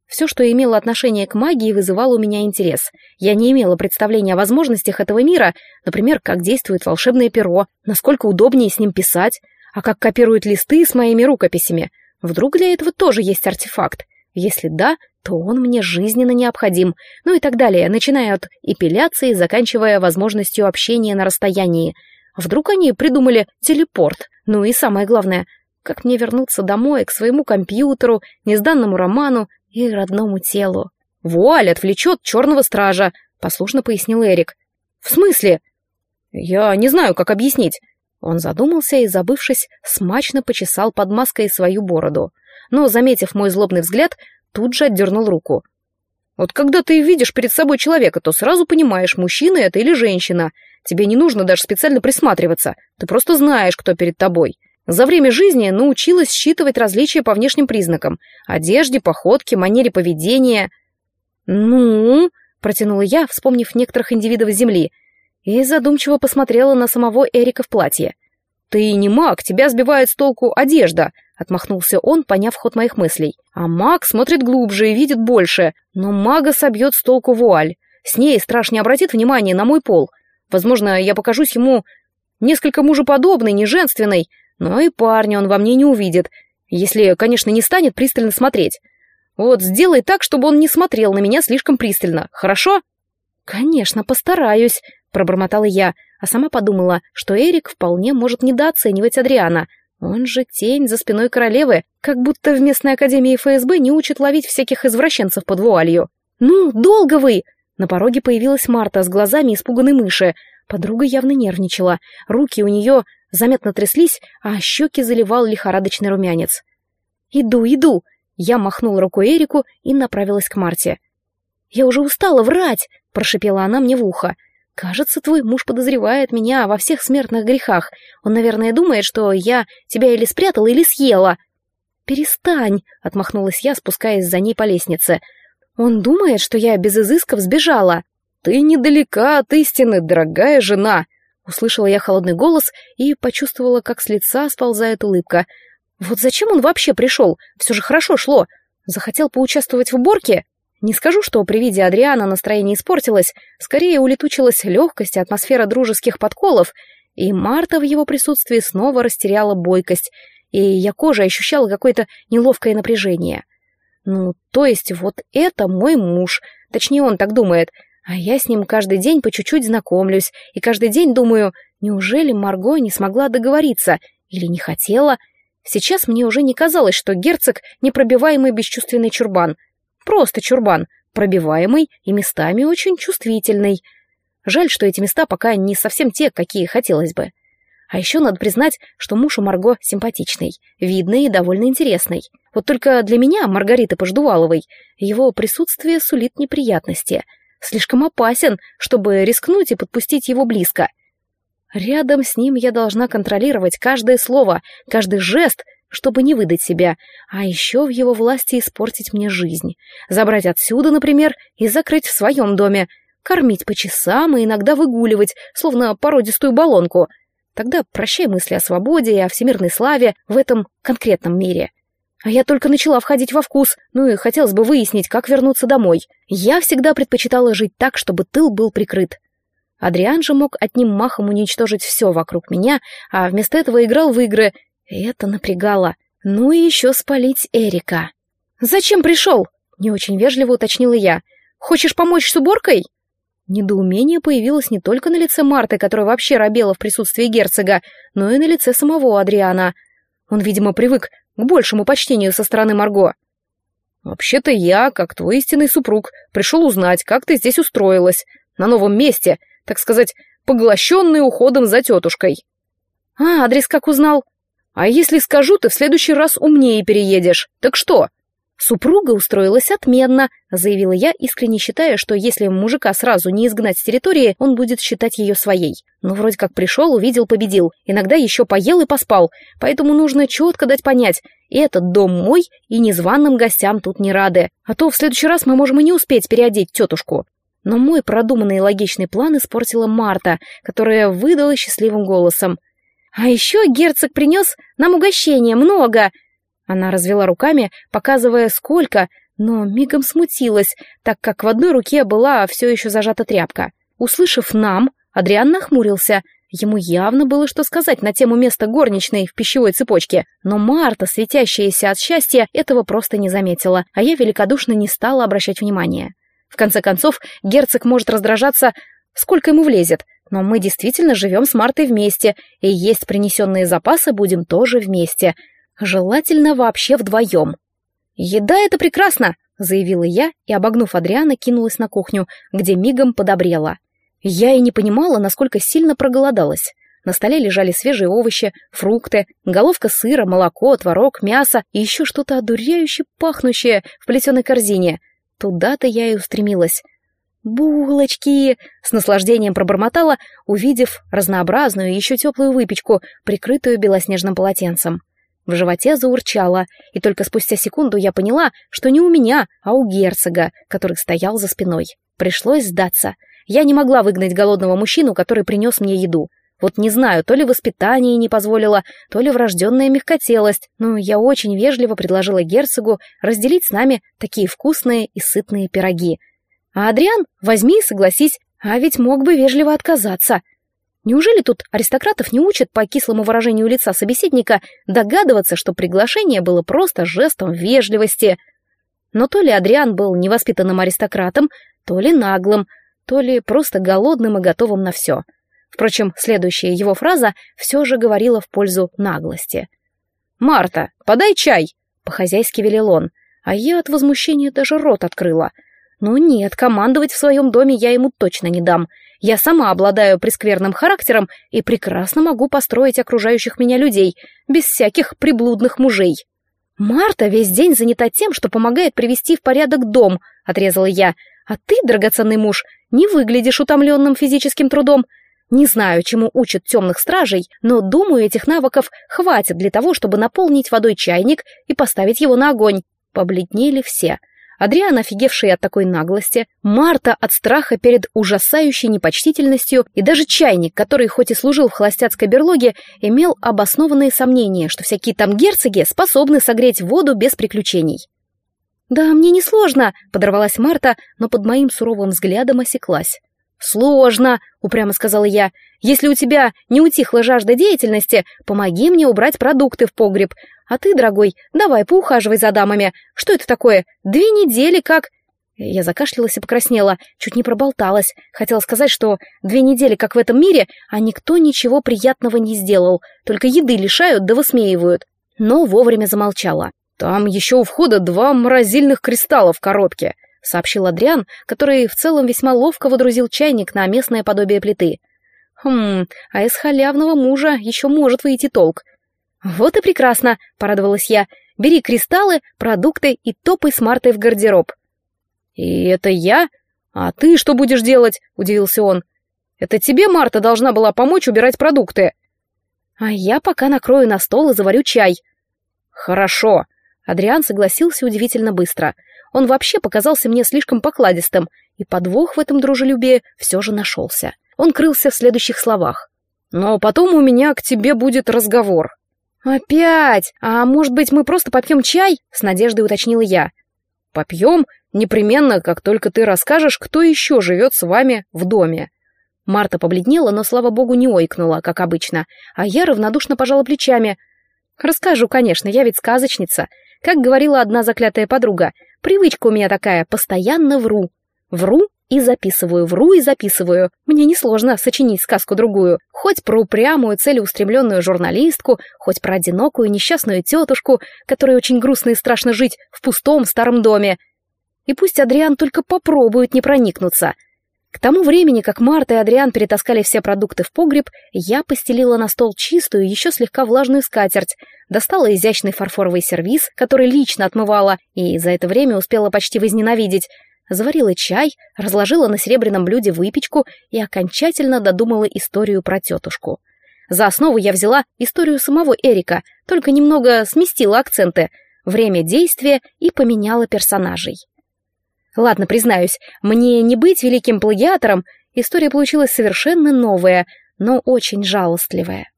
Все, что имело отношение к магии, вызывало у меня интерес. Я не имела представления о возможностях этого мира, например, как действует волшебное перо, насколько удобнее с ним писать, а как копируют листы с моими рукописями. Вдруг для этого тоже есть артефакт? Если да, то он мне жизненно необходим, ну и так далее, начиная от эпиляции, заканчивая возможностью общения на расстоянии. Вдруг они придумали телепорт? Ну и самое главное, как мне вернуться домой, к своему компьютеру, незданному роману и родному телу. «Вуаль отвлечет черного стража», — послушно пояснил Эрик. «В смысле?» «Я не знаю, как объяснить». Он задумался и, забывшись, смачно почесал под маской свою бороду. Но, заметив мой злобный взгляд, тут же отдернул руку. «Вот когда ты видишь перед собой человека, то сразу понимаешь, мужчина это или женщина. Тебе не нужно даже специально присматриваться. Ты просто знаешь, кто перед тобой. За время жизни научилась считывать различия по внешним признакам. Одежде, походке, манере поведения. «Ну?» — протянула я, вспомнив некоторых индивидов Земли, и задумчиво посмотрела на самого Эрика в платье. «Ты не маг, тебя сбивает с толку одежда», — отмахнулся он, поняв ход моих мыслей. «А маг смотрит глубже и видит больше, но мага собьет с толку вуаль. С ней страж не обратит внимания на мой пол. Возможно, я покажусь ему несколько мужеподобной, неженственной, но и парня он во мне не увидит, если, конечно, не станет пристально смотреть. Вот сделай так, чтобы он не смотрел на меня слишком пристально, хорошо? Конечно, постараюсь, пробормотала я, а сама подумала, что Эрик вполне может недооценивать Адриана. Он же тень за спиной королевы, как будто в местной академии ФСБ не учат ловить всяких извращенцев под вуалью. «Ну, долго вы!» На пороге появилась Марта с глазами испуганной мыши. Подруга явно нервничала. Руки у нее заметно тряслись, а щеки заливал лихорадочный румянец. «Иду, иду!» Я махнула рукой Эрику и направилась к Марте. «Я уже устала врать!» — прошипела она мне в ухо. «Кажется, твой муж подозревает меня во всех смертных грехах. Он, наверное, думает, что я тебя или спрятала, или съела». «Перестань!» — отмахнулась я, спускаясь за ней по лестнице. «Он думает, что я без изысков сбежала». «Ты недалека от истины, дорогая жена!» Услышала я холодный голос и почувствовала, как с лица сползает улыбка. Вот зачем он вообще пришел? Все же хорошо шло. Захотел поучаствовать в уборке? Не скажу, что при виде Адриана настроение испортилось, скорее улетучилась легкость и атмосфера дружеских подколов, и Марта в его присутствии снова растеряла бойкость, и я кожей ощущала какое-то неловкое напряжение. Ну, то есть вот это мой муж, точнее он так думает, а я с ним каждый день по чуть-чуть знакомлюсь, и каждый день думаю, неужели Марго не смогла договориться или не хотела? Сейчас мне уже не казалось, что герцог — непробиваемый бесчувственный чурбан. Просто чурбан, пробиваемый и местами очень чувствительный. Жаль, что эти места пока не совсем те, какие хотелось бы. А еще надо признать, что муж у Марго симпатичный, видный и довольно интересный. Вот только для меня, Маргариты Пождуваловой, его присутствие сулит неприятности — слишком опасен, чтобы рискнуть и подпустить его близко. Рядом с ним я должна контролировать каждое слово, каждый жест, чтобы не выдать себя, а еще в его власти испортить мне жизнь. Забрать отсюда, например, и закрыть в своем доме, кормить по часам и иногда выгуливать, словно породистую баллонку. Тогда прощай мысли о свободе и о всемирной славе в этом конкретном мире. А я только начала входить во вкус, ну и хотелось бы выяснить, как вернуться домой. Я всегда предпочитала жить так, чтобы тыл был прикрыт. Адриан же мог одним махом уничтожить все вокруг меня, а вместо этого играл в игры, это напрягало. Ну и еще спалить Эрика. «Зачем пришел?» — не очень вежливо уточнила я. «Хочешь помочь с уборкой?» Недоумение появилось не только на лице Марты, которая вообще робела в присутствии герцога, но и на лице самого Адриана. Он, видимо, привык к большему почтению со стороны Марго. «Вообще-то я, как твой истинный супруг, пришел узнать, как ты здесь устроилась, на новом месте, так сказать, поглощенный уходом за тетушкой». «А, адрес как узнал?» «А если скажу, ты в следующий раз умнее переедешь. Так что?» «Супруга устроилась отменно», — заявила я, искренне считая, что если мужика сразу не изгнать с территории, он будет считать ее своей. Ну, вроде как пришел, увидел, победил. Иногда еще поел и поспал, поэтому нужно четко дать понять, этот дом мой, и незваным гостям тут не рады. А то в следующий раз мы можем и не успеть переодеть тетушку. Но мой продуманный и логичный план испортила Марта, которая выдала счастливым голосом. «А еще герцог принес нам угощение, много!» Она развела руками, показывая сколько, но мигом смутилась, так как в одной руке была все еще зажата тряпка. Услышав «нам», Адриан нахмурился. Ему явно было что сказать на тему места горничной в пищевой цепочке, но Марта, светящаяся от счастья, этого просто не заметила, а я великодушно не стала обращать внимания. В конце концов, герцог может раздражаться, сколько ему влезет, но мы действительно живем с Мартой вместе, и есть принесенные запасы будем тоже вместе. Желательно вообще вдвоем. «Еда — это прекрасно!» — заявила я и, обогнув Адриана, кинулась на кухню, где мигом подобрела. Я и не понимала, насколько сильно проголодалась. На столе лежали свежие овощи, фрукты, головка сыра, молоко, творог, мясо и еще что-то одуряюще пахнущее в плетеной корзине — Туда-то я и устремилась. «Булочки!» — с наслаждением пробормотала, увидев разнообразную еще теплую выпечку, прикрытую белоснежным полотенцем. В животе заурчало, и только спустя секунду я поняла, что не у меня, а у герцога, который стоял за спиной. Пришлось сдаться. Я не могла выгнать голодного мужчину, который принес мне еду. Вот не знаю, то ли воспитание не позволило, то ли врожденная мягкотелость, но я очень вежливо предложила герцогу разделить с нами такие вкусные и сытные пироги. А Адриан, возьми и согласись, а ведь мог бы вежливо отказаться. Неужели тут аристократов не учат по кислому выражению лица собеседника догадываться, что приглашение было просто жестом вежливости? Но то ли Адриан был невоспитанным аристократом, то ли наглым, то ли просто голодным и готовым на все — Впрочем, следующая его фраза все же говорила в пользу наглости. «Марта, подай чай!» — по-хозяйски велел он, а я от возмущения даже рот открыла. «Ну нет, командовать в своем доме я ему точно не дам. Я сама обладаю прескверным характером и прекрасно могу построить окружающих меня людей, без всяких приблудных мужей». «Марта весь день занята тем, что помогает привести в порядок дом», — отрезала я. «А ты, драгоценный муж, не выглядишь утомленным физическим трудом. Не знаю, чему учат темных стражей, но думаю, этих навыков хватит для того, чтобы наполнить водой чайник и поставить его на огонь. Побледнели все. Адриан, офигевший от такой наглости, Марта от страха перед ужасающей непочтительностью и даже чайник, который хоть и служил в холостяцкой берлоге, имел обоснованные сомнения, что всякие там герцоги способны согреть воду без приключений. «Да, мне несложно», — подорвалась Марта, но под моим суровым взглядом осеклась. «Сложно», — упрямо сказала я. «Если у тебя не утихла жажда деятельности, помоги мне убрать продукты в погреб. А ты, дорогой, давай поухаживай за дамами. Что это такое? Две недели как...» Я закашлялась и покраснела, чуть не проболталась. Хотела сказать, что две недели как в этом мире, а никто ничего приятного не сделал, только еды лишают да высмеивают. Но вовремя замолчала. «Там еще у входа два морозильных кристалла в коробке», — сообщил Адриан, который в целом весьма ловко водрузил чайник на местное подобие плиты. «Хм, а из халявного мужа еще может выйти толк». «Вот и прекрасно», — порадовалась я. «Бери кристаллы, продукты и топай с Мартой в гардероб». «И это я? А ты что будешь делать?» — удивился он. «Это тебе Марта должна была помочь убирать продукты». «А я пока накрою на стол и заварю чай». «Хорошо», — Адриан согласился удивительно быстро — он вообще показался мне слишком покладистым, и подвох в этом дружелюбии все же нашелся. Он крылся в следующих словах. «Но потом у меня к тебе будет разговор». «Опять? А может быть, мы просто попьем чай?» — с надеждой уточнила я. «Попьем? Непременно, как только ты расскажешь, кто еще живет с вами в доме». Марта побледнела, но, слава богу, не ойкнула, как обычно, а я равнодушно пожала плечами. «Расскажу, конечно, я ведь сказочница. Как говорила одна заклятая подруга, привычка у меня такая, постоянно вру. Вру и записываю, вру и записываю. Мне несложно сочинить сказку другую. Хоть про упрямую, целеустремленную журналистку, хоть про одинокую несчастную тетушку, которой очень грустно и страшно жить в пустом старом доме. И пусть Адриан только попробует не проникнуться — к тому времени, как Марта и Адриан перетаскали все продукты в погреб, я постелила на стол чистую, еще слегка влажную скатерть, достала изящный фарфоровый сервиз, который лично отмывала, и за это время успела почти возненавидеть, заварила чай, разложила на серебряном блюде выпечку и окончательно додумала историю про тетушку. За основу я взяла историю самого Эрика, только немного сместила акценты, время действия и поменяла персонажей. Ладно, признаюсь, мне не быть великим плагиатором, история получилась совершенно новая, но очень жалостливая.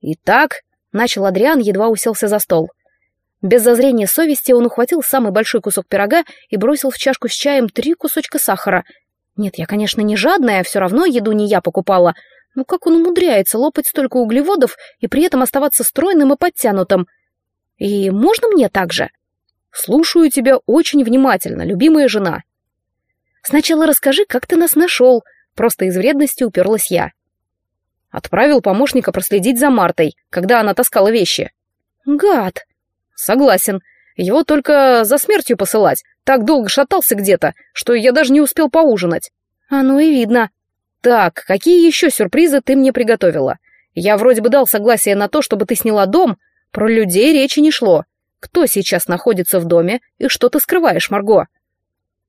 «Итак», — начал Адриан, едва уселся за стол. Без зазрения совести он ухватил самый большой кусок пирога и бросил в чашку с чаем три кусочка сахара. Нет, я, конечно, не жадная, все равно еду не я покупала. Но как он умудряется лопать столько углеводов и при этом оставаться стройным и подтянутым? И можно мне так же?» Слушаю тебя очень внимательно, любимая жена. Сначала расскажи, как ты нас нашел. Просто из вредности уперлась я. Отправил помощника проследить за Мартой, когда она таскала вещи. Гад. Согласен. Его только за смертью посылать. Так долго шатался где-то, что я даже не успел поужинать. Оно и видно. Так, какие еще сюрпризы ты мне приготовила? Я вроде бы дал согласие на то, чтобы ты сняла дом. Про людей речи не шло. Кто сейчас находится в доме и что ты скрываешь, Марго?»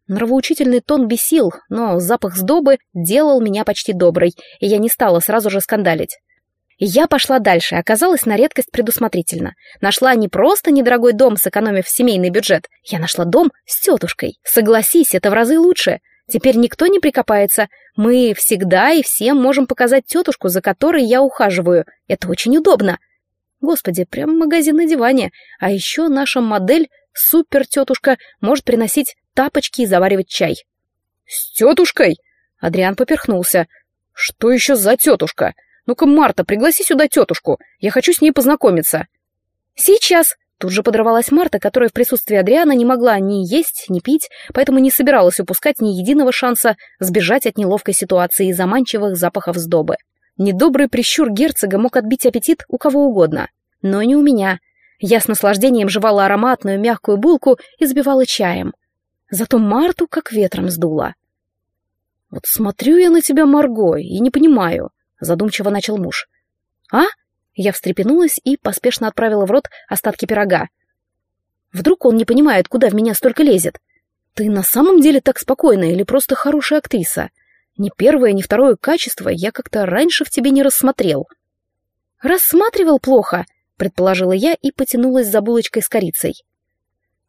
Нравоучительный тон бесил, но запах сдобы делал меня почти доброй, и я не стала сразу же скандалить. Я пошла дальше, оказалась на редкость предусмотрительно. Нашла не просто недорогой дом, сэкономив семейный бюджет. Я нашла дом с тетушкой. Согласись, это в разы лучше. Теперь никто не прикопается. Мы всегда и всем можем показать тетушку, за которой я ухаживаю. Это очень удобно. Господи, прям магазин на диване. А еще наша модель, супер-тетушка, может приносить тапочки и заваривать чай. «С тетушкой?» Адриан поперхнулся. «Что еще за тетушка? Ну-ка, Марта, пригласи сюда тетушку. Я хочу с ней познакомиться». «Сейчас!» Тут же подрывалась Марта, которая в присутствии Адриана не могла ни есть, ни пить, поэтому не собиралась упускать ни единого шанса сбежать от неловкой ситуации и заманчивых запахов сдобы. Недобрый прищур герцога мог отбить аппетит у кого угодно, но не у меня. Я с наслаждением жевала ароматную мягкую булку и сбивала чаем. Зато Марту как ветром сдуло. «Вот смотрю я на тебя, Марго, и не понимаю», — задумчиво начал муж. «А?» — я встрепенулась и поспешно отправила в рот остатки пирога. «Вдруг он не понимает, куда в меня столько лезет? Ты на самом деле так спокойна или просто хорошая актриса?» Ни первое, ни второе качество я как-то раньше в тебе не рассмотрел. Рассматривал плохо, предположила я и потянулась за булочкой с корицей.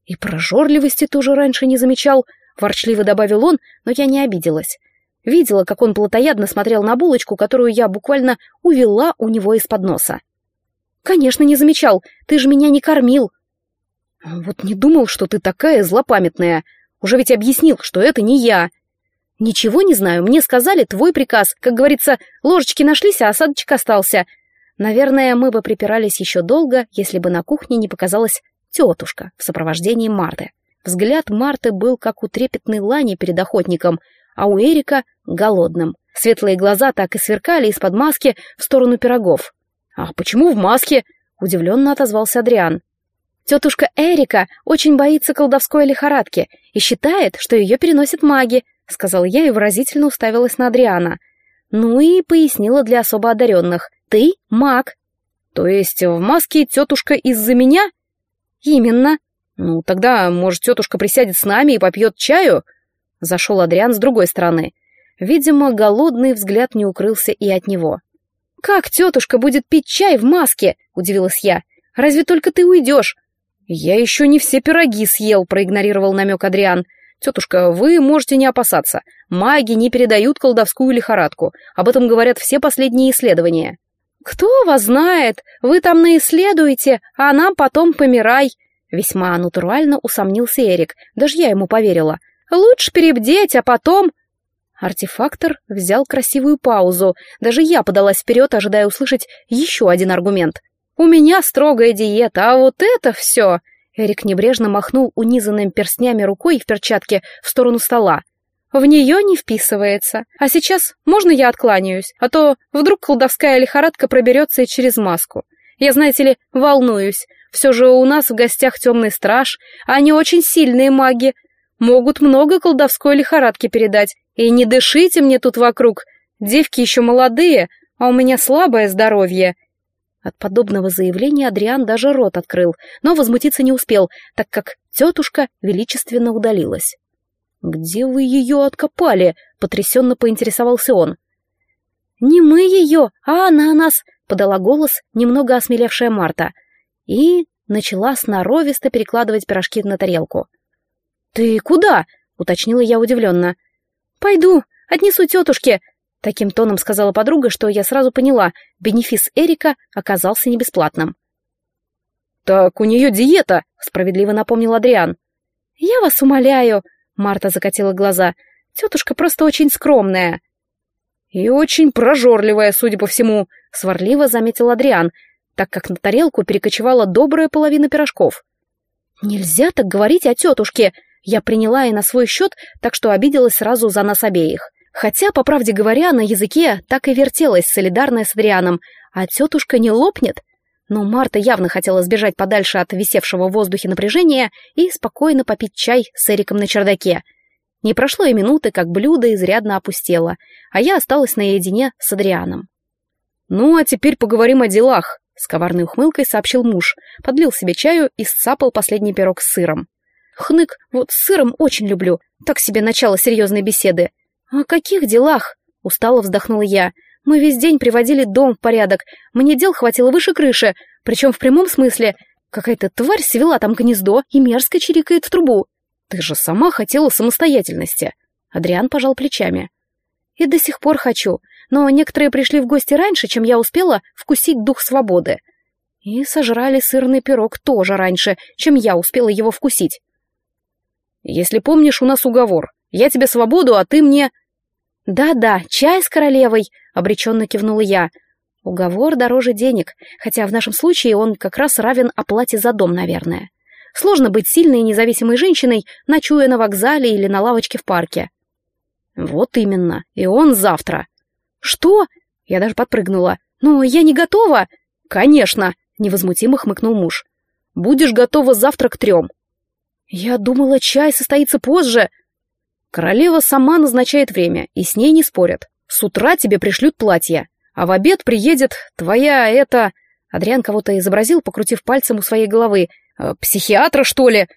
И прожорливости тоже раньше не замечал, ворчливо добавил он, но я не обиделась. Видела, как он плотоядно смотрел на булочку, которую я буквально увела у него из-под носа. «Конечно, не замечал. Ты же меня не кормил». «Вот не думал, что ты такая злопамятная. Уже ведь объяснил, что это не я». «Ничего не знаю, мне сказали твой приказ. Как говорится, ложечки нашлись, а осадочек остался. Наверное, мы бы припирались еще долго, если бы на кухне не показалась тетушка в сопровождении Марты. Взгляд Марты был как у трепетной лани перед охотником, а у Эрика — голодным. Светлые глаза так и сверкали из-под маски в сторону пирогов. «А почему в маске?» — удивленно отозвался Адриан. «Тетушка Эрика очень боится колдовской лихорадки и считает, что ее переносят маги», — сказал я и выразительно уставилась на Адриана. Ну и пояснила для особо одаренных. «Ты маг». «То есть в маске тетушка из-за меня?» «Именно». «Ну, тогда, может, тетушка присядет с нами и попьет чаю?» Зашел Адриан с другой стороны. Видимо, голодный взгляд не укрылся и от него. «Как тетушка будет пить чай в маске?» — удивилась я. «Разве только ты уйдешь?» «Я еще не все пироги съел», — проигнорировал намек Адриан. «Тетушка, вы можете не опасаться. Маги не передают колдовскую лихорадку. Об этом говорят все последние исследования». «Кто вас знает? Вы там наисследуете, а нам потом помирай!» Весьма натурально усомнился Эрик, даже я ему поверила. «Лучше перебдеть, а потом...» Артефактор взял красивую паузу. Даже я подалась вперед, ожидая услышать еще один аргумент. «У меня строгая диета, а вот это все...» Эрик небрежно махнул унизанным перстнями рукой в перчатке в сторону стола. «В нее не вписывается. А сейчас можно я откланяюсь? А то вдруг колдовская лихорадка проберется и через маску. Я, знаете ли, волнуюсь. Все же у нас в гостях темный страж, а они очень сильные маги. Могут много колдовской лихорадки передать. И не дышите мне тут вокруг. Девки еще молодые, а у меня слабое здоровье. От подобного заявления Адриан даже рот открыл, но возмутиться не успел, так как тетушка величественно удалилась. «Где вы ее откопали?» — потрясенно поинтересовался он. «Не мы ее, а она нас!» — подала голос немного осмелевшая Марта. И начала сноровисто перекладывать пирожки на тарелку. «Ты куда?» — уточнила я удивленно. «Пойду, отнесу тетушке», — таким тоном сказала подруга, что я сразу поняла, бенефис Эрика оказался не бесплатным. «Так у нее диета», — справедливо напомнил Адриан. «Я вас умоляю», — Марта закатила глаза, — «тетушка просто очень скромная». «И очень прожорливая, судя по всему», — сварливо заметил Адриан, так как на тарелку перекочевала добрая половина пирожков. «Нельзя так говорить о тетушке!» Я приняла и на свой счет, так что обиделась сразу за нас обеих. Хотя, по правде говоря, на языке так и вертелась, солидарная с Адрианом, а тетушка не лопнет. Но Марта явно хотела сбежать подальше от висевшего в воздухе напряжения и спокойно попить чай с Эриком на чердаке. Не прошло и минуты, как блюдо изрядно опустело, а я осталась наедине с Адрианом. «Ну, а теперь поговорим о делах», с коварной ухмылкой сообщил муж, подлил себе чаю и сцапал последний пирог с сыром. «Хнык, вот с сыром очень люблю. Так себе начало серьезной беседы». «О каких делах?» — устало вздохнула я. «Мы весь день приводили дом в порядок. Мне дел хватило выше крыши, причем в прямом смысле. Какая-то тварь свела там гнездо и мерзко чирикает в трубу. Ты же сама хотела самостоятельности». Адриан пожал плечами. «И до сих пор хочу но некоторые пришли в гости раньше, чем я успела вкусить дух свободы. И сожрали сырный пирог тоже раньше, чем я успела его вкусить. «Если помнишь, у нас уговор. Я тебе свободу, а ты мне...» «Да-да, чай с королевой», — обреченно кивнула я. «Уговор дороже денег, хотя в нашем случае он как раз равен оплате за дом, наверное. Сложно быть сильной и независимой женщиной, ночуя на вокзале или на лавочке в парке». «Вот именно, и он завтра», «Что?» Я даже подпрыгнула. «Но я не готова!» «Конечно!» — невозмутимо хмыкнул муж. «Будешь готова завтра к трем». «Я думала, чай состоится позже». Королева сама назначает время, и с ней не спорят. С утра тебе пришлют платье, а в обед приедет твоя это... Адриан кого-то изобразил, покрутив пальцем у своей головы. «Э, «Психиатра, что ли?»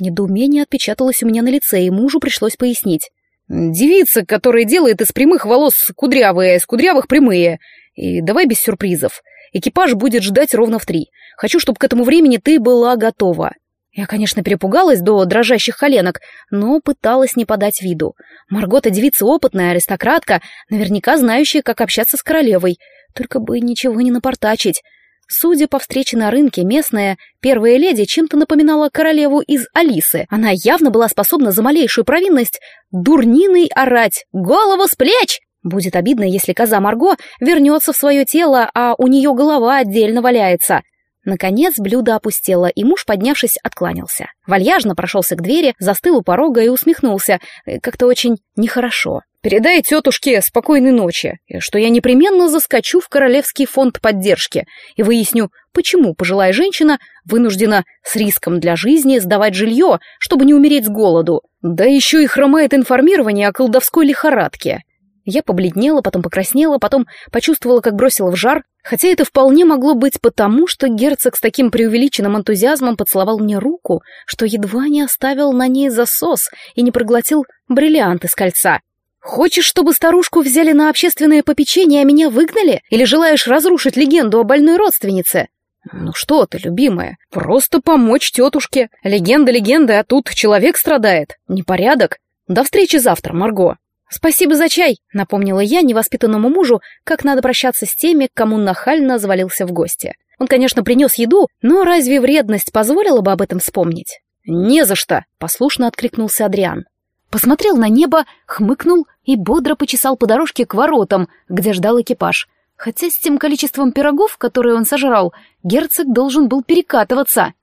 Недоумение отпечаталось у меня на лице, и мужу пришлось пояснить. Девица, которая делает из прямых волос кудрявые, а из кудрявых прямые. И давай без сюрпризов. Экипаж будет ждать ровно в три. Хочу, чтобы к этому времени ты была готова. Я, конечно, перепугалась до дрожащих коленок, но пыталась не подать виду. Маргота девица опытная, аристократка, наверняка знающая, как общаться с королевой. Только бы ничего не напортачить. Судя по встрече на рынке, местная первая леди чем-то напоминала королеву из Алисы. Она явно была способна за малейшую провинность дурниной орать «Голову с плеч!» Будет обидно, если коза Марго вернется в свое тело, а у нее голова отдельно валяется. Наконец блюдо опустело, и муж, поднявшись, откланялся. Вальяжно прошелся к двери, застыл у порога и усмехнулся. Э, как-то очень нехорошо. Передай тетушке спокойной ночи, что я непременно заскочу в Королевский фонд поддержки и выясню, почему пожилая женщина вынуждена с риском для жизни сдавать жилье, чтобы не умереть с голоду. Да еще и хромает информирование о колдовской лихорадке. Я побледнела, потом покраснела, потом почувствовала, как бросила в жар, хотя это вполне могло быть потому, что герцог с таким преувеличенным энтузиазмом поцеловал мне руку, что едва не оставил на ней засос и не проглотил бриллиант из кольца. Хочешь, чтобы старушку взяли на общественное попечение, а меня выгнали? Или желаешь разрушить легенду о больной родственнице? Ну что ты, любимая, просто помочь тетушке. Легенда легенда, а тут человек страдает. Непорядок. До встречи завтра, Марго. Спасибо за чай, напомнила я невоспитанному мужу, как надо прощаться с теми, кому нахально завалился в гости. Он, конечно, принес еду, но разве вредность позволила бы об этом вспомнить? «Не за что!» — послушно откликнулся Адриан посмотрел на небо, хмыкнул и бодро почесал по дорожке к воротам, где ждал экипаж. Хотя с тем количеством пирогов, которые он сожрал, герцог должен был перекатываться.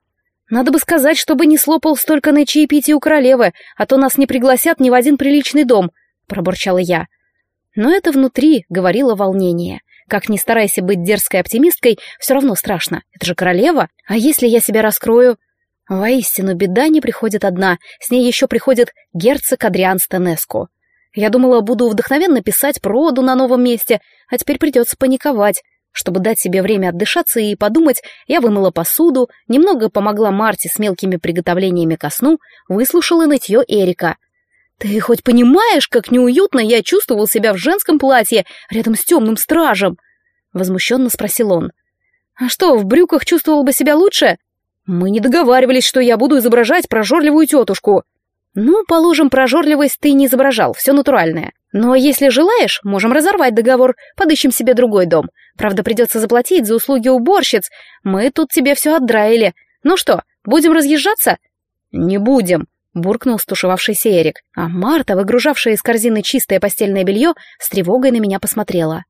Надо бы сказать, чтобы не слопал столько на чаепитие у королевы, а то нас не пригласят ни в один приличный дом, пробурчала я. Но это внутри говорило волнение. Как ни старайся быть дерзкой оптимисткой, все равно страшно. Это же королева. А если я себя раскрою? Воистину, беда не приходит одна, с ней еще приходит герцог Адриан Стенеско. Я думала, буду вдохновенно писать про Оду на новом месте, а теперь придется паниковать. Чтобы дать себе время отдышаться и подумать, я вымыла посуду, немного помогла Марте с мелкими приготовлениями ко сну, выслушала нытье Эрика. «Ты хоть понимаешь, как неуютно я чувствовал себя в женском платье рядом с темным стражем?» Возмущенно спросил он. «А что, в брюках чувствовал бы себя лучше?» «Мы не договаривались, что я буду изображать прожорливую тетушку». Ну, положим, прожорливость ты не изображал, все натуральное. Но если желаешь, можем разорвать договор, подыщем себе другой дом. Правда, придется заплатить за услуги уборщиц. Мы тут тебе все отдраили. Ну что, будем разъезжаться? Не будем, буркнул стушевавшийся Эрик. А Марта, выгружавшая из корзины чистое постельное белье, с тревогой на меня посмотрела.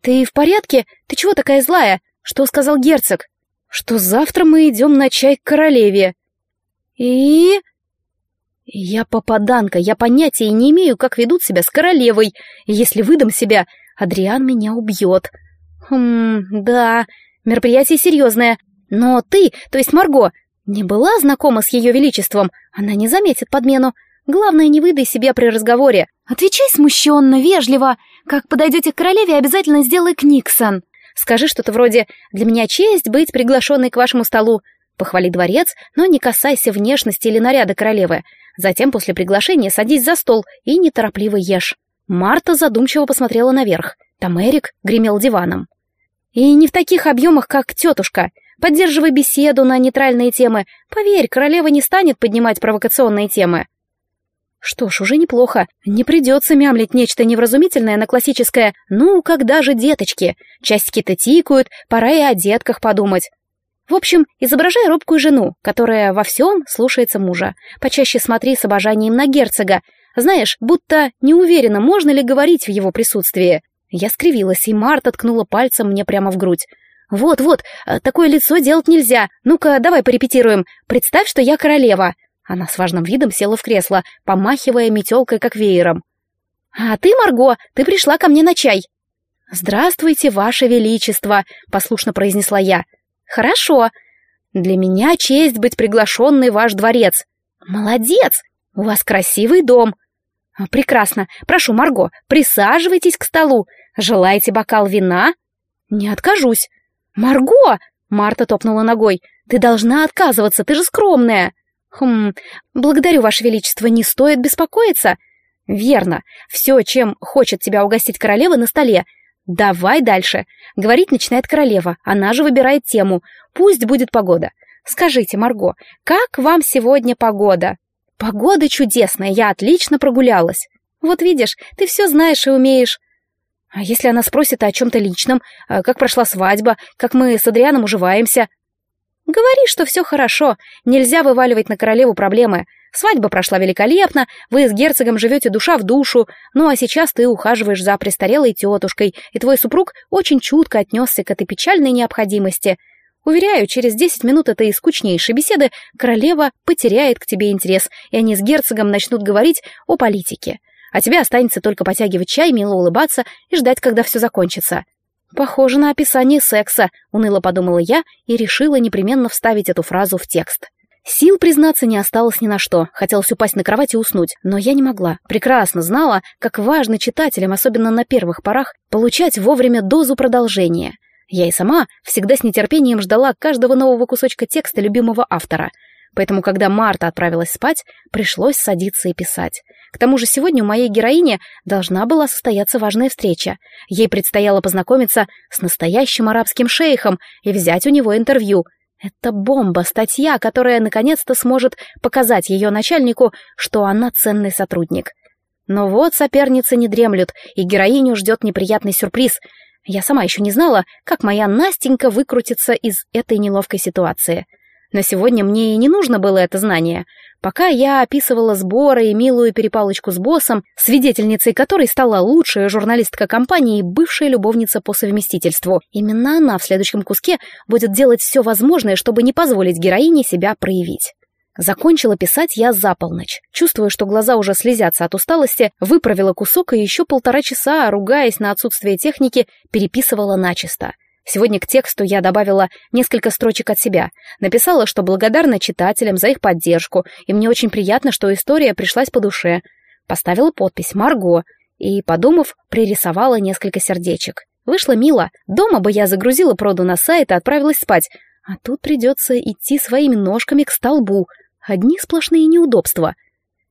«Ты в порядке? Ты чего такая злая? Что сказал герцог?» «Что завтра мы идем на чай к королеве». «И...» «Я попаданка, я понятия не имею, как ведут себя с королевой. Если выдам себя, Адриан меня убьет». «Хм, да, мероприятие серьезное. Но ты, то есть Марго, не была знакома с ее величеством. Она не заметит подмену. Главное, не выдай себя при разговоре. Отвечай смущенно, вежливо. Как подойдете к королеве, обязательно сделай книксон. Скажи что-то вроде «Для меня честь быть приглашенной к вашему столу». Похвали дворец, но не касайся внешности или наряда королевы. Затем после приглашения садись за стол и неторопливо ешь. Марта задумчиво посмотрела наверх. Там Эрик гремел диваном. И не в таких объемах, как тетушка. Поддерживай беседу на нейтральные темы. Поверь, королева не станет поднимать провокационные темы. Что ж, уже неплохо. Не придется мямлить нечто невразумительное на классическое «ну, когда же, деточки?» Часики-то тикают, пора и о детках подумать. В общем, изображай робкую жену, которая во всем слушается мужа. Почаще смотри с обожанием на герцога. Знаешь, будто не уверена, можно ли говорить в его присутствии. Я скривилась, и Марта ткнула пальцем мне прямо в грудь. «Вот-вот, э, такое лицо делать нельзя. Ну-ка, давай порепетируем. Представь, что я королева». Она с важным видом села в кресло, помахивая метелкой, как веером. «А ты, Марго, ты пришла ко мне на чай». «Здравствуйте, Ваше Величество», — послушно произнесла я. «Хорошо. Для меня честь быть приглашенной в ваш дворец». «Молодец! У вас красивый дом». «А, «Прекрасно. Прошу, Марго, присаживайтесь к столу. Желаете бокал вина?» «Не откажусь». «Марго!» — Марта топнула ногой. «Ты должна отказываться, ты же скромная». «Хм, благодарю, Ваше Величество, не стоит беспокоиться». «Верно. Все, чем хочет тебя угостить королева, на столе. «Давай дальше». Говорить начинает королева, она же выбирает тему. Пусть будет погода. Скажите, Марго, как вам сегодня погода? Погода чудесная, я отлично прогулялась. Вот видишь, ты все знаешь и умеешь. А если она спросит о чем-то личном, а как прошла свадьба, как мы с Адрианом уживаемся? Говори, что все хорошо, нельзя вываливать на королеву проблемы. Свадьба прошла великолепно, вы с герцогом живете душа в душу, ну а сейчас ты ухаживаешь за престарелой тетушкой, и твой супруг очень чутко отнесся к этой печальной необходимости. Уверяю, через десять минут этой скучнейшей беседы королева потеряет к тебе интерес, и они с герцогом начнут говорить о политике. А тебе останется только потягивать чай, мило улыбаться и ждать, когда все закончится. Похоже на описание секса, уныло подумала я и решила непременно вставить эту фразу в текст. Сил, признаться, не осталось ни на что. Хотелось упасть на кровать и уснуть, но я не могла. Прекрасно знала, как важно читателям, особенно на первых порах, получать вовремя дозу продолжения. Я и сама всегда с нетерпением ждала каждого нового кусочка текста любимого автора. Поэтому, когда Марта отправилась спать, пришлось садиться и писать. К тому же сегодня у моей героини должна была состояться важная встреча. Ей предстояло познакомиться с настоящим арабским шейхом и взять у него интервью — это бомба, статья, которая наконец-то сможет показать ее начальнику, что она ценный сотрудник. Но вот соперницы не дремлют, и героиню ждет неприятный сюрприз. Я сама еще не знала, как моя Настенька выкрутится из этой неловкой ситуации. Но сегодня мне и не нужно было это знание. Пока я описывала сборы и милую перепалочку с боссом, свидетельницей которой стала лучшая журналистка компании и бывшая любовница по совместительству, именно она в следующем куске будет делать все возможное, чтобы не позволить героине себя проявить. Закончила писать я за полночь. Чувствуя, что глаза уже слезятся от усталости, выправила кусок и еще полтора часа, ругаясь на отсутствие техники, переписывала начисто — Сегодня к тексту я добавила несколько строчек от себя. Написала, что благодарна читателям за их поддержку, и мне очень приятно, что история пришлась по душе. Поставила подпись «Марго» и, подумав, пририсовала несколько сердечек. Вышло мило. Дома бы я загрузила проду на сайт и отправилась спать, а тут придется идти своими ножками к столбу. Одни сплошные неудобства —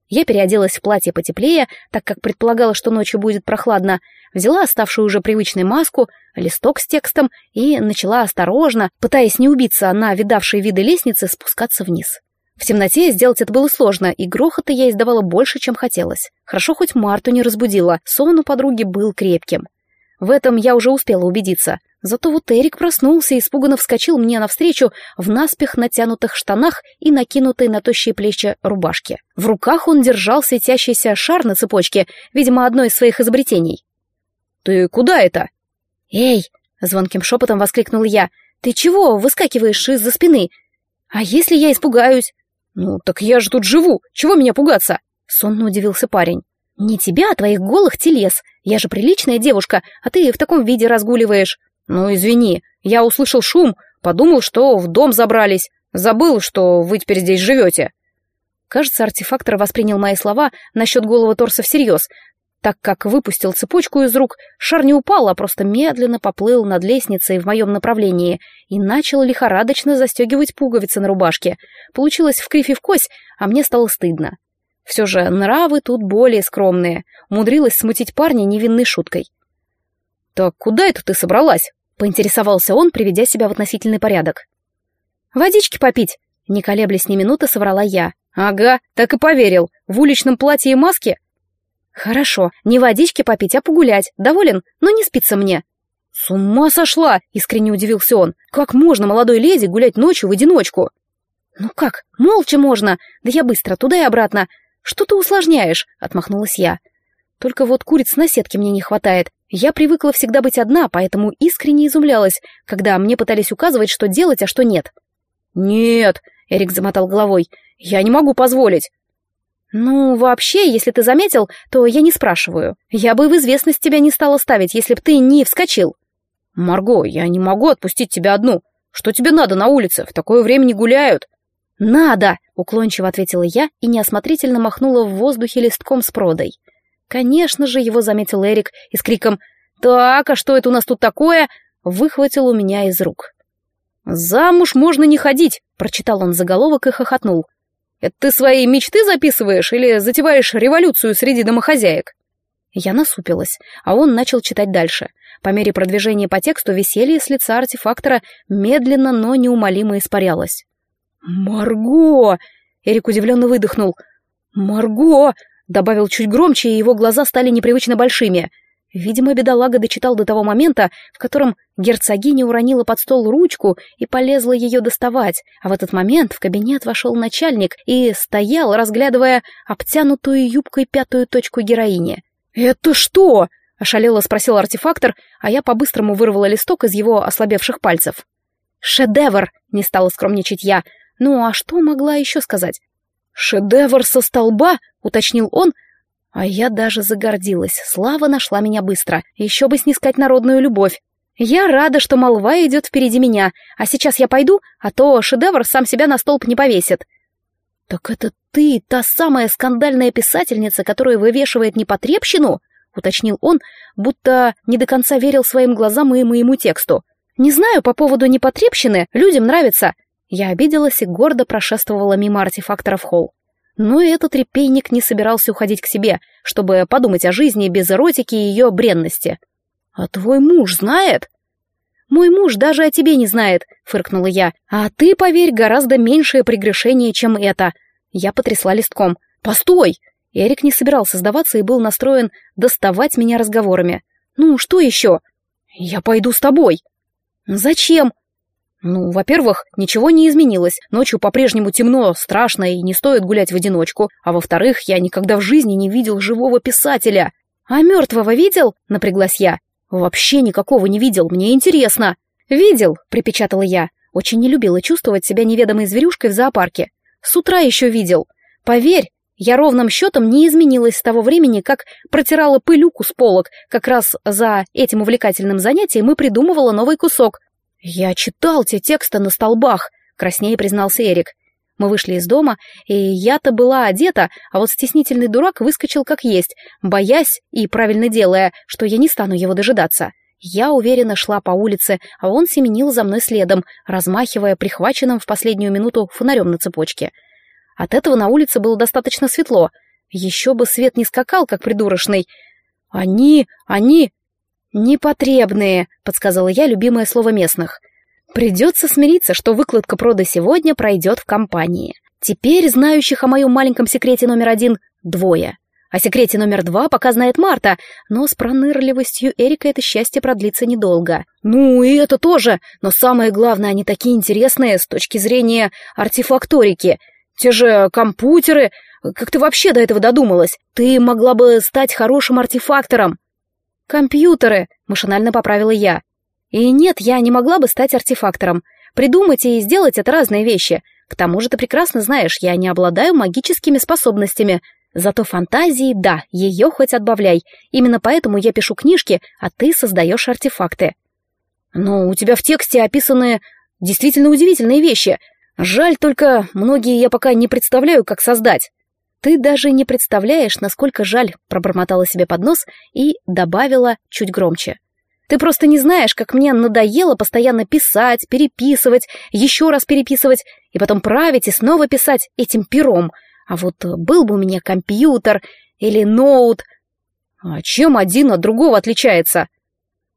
я переоделась в платье потеплее, так как предполагала, что ночью будет прохладно, взяла оставшую уже привычную маску, листок с текстом и начала осторожно, пытаясь не убиться на видавшие виды лестницы, спускаться вниз. В темноте сделать это было сложно, и грохота я издавала больше, чем хотелось. Хорошо, хоть Марту не разбудила, сон у подруги был крепким. В этом я уже успела убедиться. Зато вот Эрик проснулся и испуганно вскочил мне навстречу в наспех натянутых штанах и накинутой на тощие плечи рубашке. В руках он держал светящийся шар на цепочке, видимо, одно из своих изобретений. «Ты куда это?» «Эй!» — звонким шепотом воскликнул я. «Ты чего выскакиваешь из-за спины? А если я испугаюсь?» «Ну, так я же тут живу. Чего меня пугаться?» Сонно удивился парень. «Не тебя, а твоих голых телес. Я же приличная девушка, а ты в таком виде разгуливаешь». «Ну, извини, я услышал шум, подумал, что в дом забрались. Забыл, что вы теперь здесь живете». Кажется, артефактор воспринял мои слова насчет голого торса всерьез, так как выпустил цепочку из рук, шар не упал, а просто медленно поплыл над лестницей в моем направлении и начал лихорадочно застегивать пуговицы на рубашке. Получилось в крифе в кось, а мне стало стыдно. Все же нравы тут более скромные, умудрилась смутить парня невинной шуткой. «Так куда это ты собралась?» — поинтересовался он, приведя себя в относительный порядок. «Водички попить!» — не колеблясь ни минуты, соврала я. «Ага, так и поверил. В уличном платье и маске?» «Хорошо, не водички попить, а погулять. Доволен, но не спится мне». «С ума сошла!» — искренне удивился он. «Как можно молодой леди гулять ночью в одиночку?» «Ну как, молча можно. Да я быстро, туда и обратно. Что ты усложняешь?» — отмахнулась я. «Только вот куриц на сетке мне не хватает. Я привыкла всегда быть одна, поэтому искренне изумлялась, когда мне пытались указывать, что делать, а что нет». «Нет», — Эрик замотал головой, — «я не могу позволить. «Ну, вообще, если ты заметил, то я не спрашиваю. Я бы в известность тебя не стала ставить, если б ты не вскочил». «Марго, я не могу отпустить тебя одну. Что тебе надо на улице? В такое время не гуляют». «Надо!» — уклончиво ответила я и неосмотрительно махнула в воздухе листком с продой. Конечно же, его заметил Эрик и с криком «Так, а что это у нас тут такое?» выхватил у меня из рук. «Замуж можно не ходить», — прочитал он заголовок и хохотнул. Это ты свои мечты записываешь или затеваешь революцию среди домохозяек?» Я насупилась, а он начал читать дальше. По мере продвижения по тексту веселье с лица артефактора медленно, но неумолимо испарялось. «Марго!» — Эрик удивленно выдохнул. «Марго!» — добавил чуть громче, и его глаза стали непривычно большими — Видимо, бедолага дочитал до того момента, в котором герцогиня уронила под стол ручку и полезла ее доставать, а в этот момент в кабинет вошел начальник и стоял, разглядывая обтянутую юбкой пятую точку героини. «Это что?» — ошалело спросил артефактор, а я по-быстрому вырвала листок из его ослабевших пальцев. «Шедевр!» — не стала скромничать я. «Ну, а что могла еще сказать?» «Шедевр со столба?» — уточнил он, а я даже загордилась. Слава нашла меня быстро. Еще бы снискать народную любовь. Я рада, что молва идет впереди меня, а сейчас я пойду, а то шедевр сам себя на столб не повесит. «Так это ты, та самая скандальная писательница, которая вывешивает непотребщину?» — уточнил он, будто не до конца верил своим глазам и моему тексту. «Не знаю по поводу непотребщины, людям нравится». Я обиделась и гордо прошествовала мимо артефактора в холл. Но этот репейник не собирался уходить к себе, чтобы подумать о жизни без эротики и ее бренности. «А твой муж знает?» «Мой муж даже о тебе не знает», — фыркнула я. «А ты, поверь, гораздо меньшее прегрешение, чем это». Я потрясла листком. «Постой!» Эрик не собирался сдаваться и был настроен доставать меня разговорами. «Ну, что еще?» «Я пойду с тобой». «Зачем?» Ну, во-первых, ничего не изменилось. Ночью по-прежнему темно, страшно и не стоит гулять в одиночку. А во-вторых, я никогда в жизни не видел живого писателя. А мертвого видел? Напряглась я. Вообще никакого не видел, мне интересно. Видел, припечатала я. Очень не любила чувствовать себя неведомой зверюшкой в зоопарке. С утра еще видел. Поверь, я ровным счетом не изменилась с того времени, как протирала пылюку с полок. Как раз за этим увлекательным занятием и придумывала новый кусок. «Я читал те тексты на столбах», — краснее признался Эрик. Мы вышли из дома, и я-то была одета, а вот стеснительный дурак выскочил как есть, боясь и правильно делая, что я не стану его дожидаться. Я уверенно шла по улице, а он семенил за мной следом, размахивая прихваченным в последнюю минуту фонарем на цепочке. От этого на улице было достаточно светло. Еще бы свет не скакал, как придурочный. Они, они, «Непотребные», — подсказала я любимое слово местных. «Придется смириться, что выкладка прода сегодня пройдет в компании. Теперь знающих о моем маленьком секрете номер один двое. О секрете номер два пока знает Марта, но с пронырливостью Эрика это счастье продлится недолго. Ну и это тоже, но самое главное, они такие интересные с точки зрения артефакторики. Те же компьютеры. Как ты вообще до этого додумалась? Ты могла бы стать хорошим артефактором. Компьютеры, машинально поправила я. И нет, я не могла бы стать артефактором. Придумать и сделать — это разные вещи. К тому же ты прекрасно знаешь, я не обладаю магическими способностями. Зато фантазии, да, ее хоть отбавляй. Именно поэтому я пишу книжки, а ты создаешь артефакты. Но у тебя в тексте описаны действительно удивительные вещи. Жаль только, многие я пока не представляю, как создать. Ты даже не представляешь, насколько жаль, пробормотала себе под нос и добавила чуть громче. Ты просто не знаешь, как мне надоело постоянно писать, переписывать, еще раз переписывать, и потом править и снова писать этим пером. А вот был бы у меня компьютер или ноут. А чем один от другого отличается?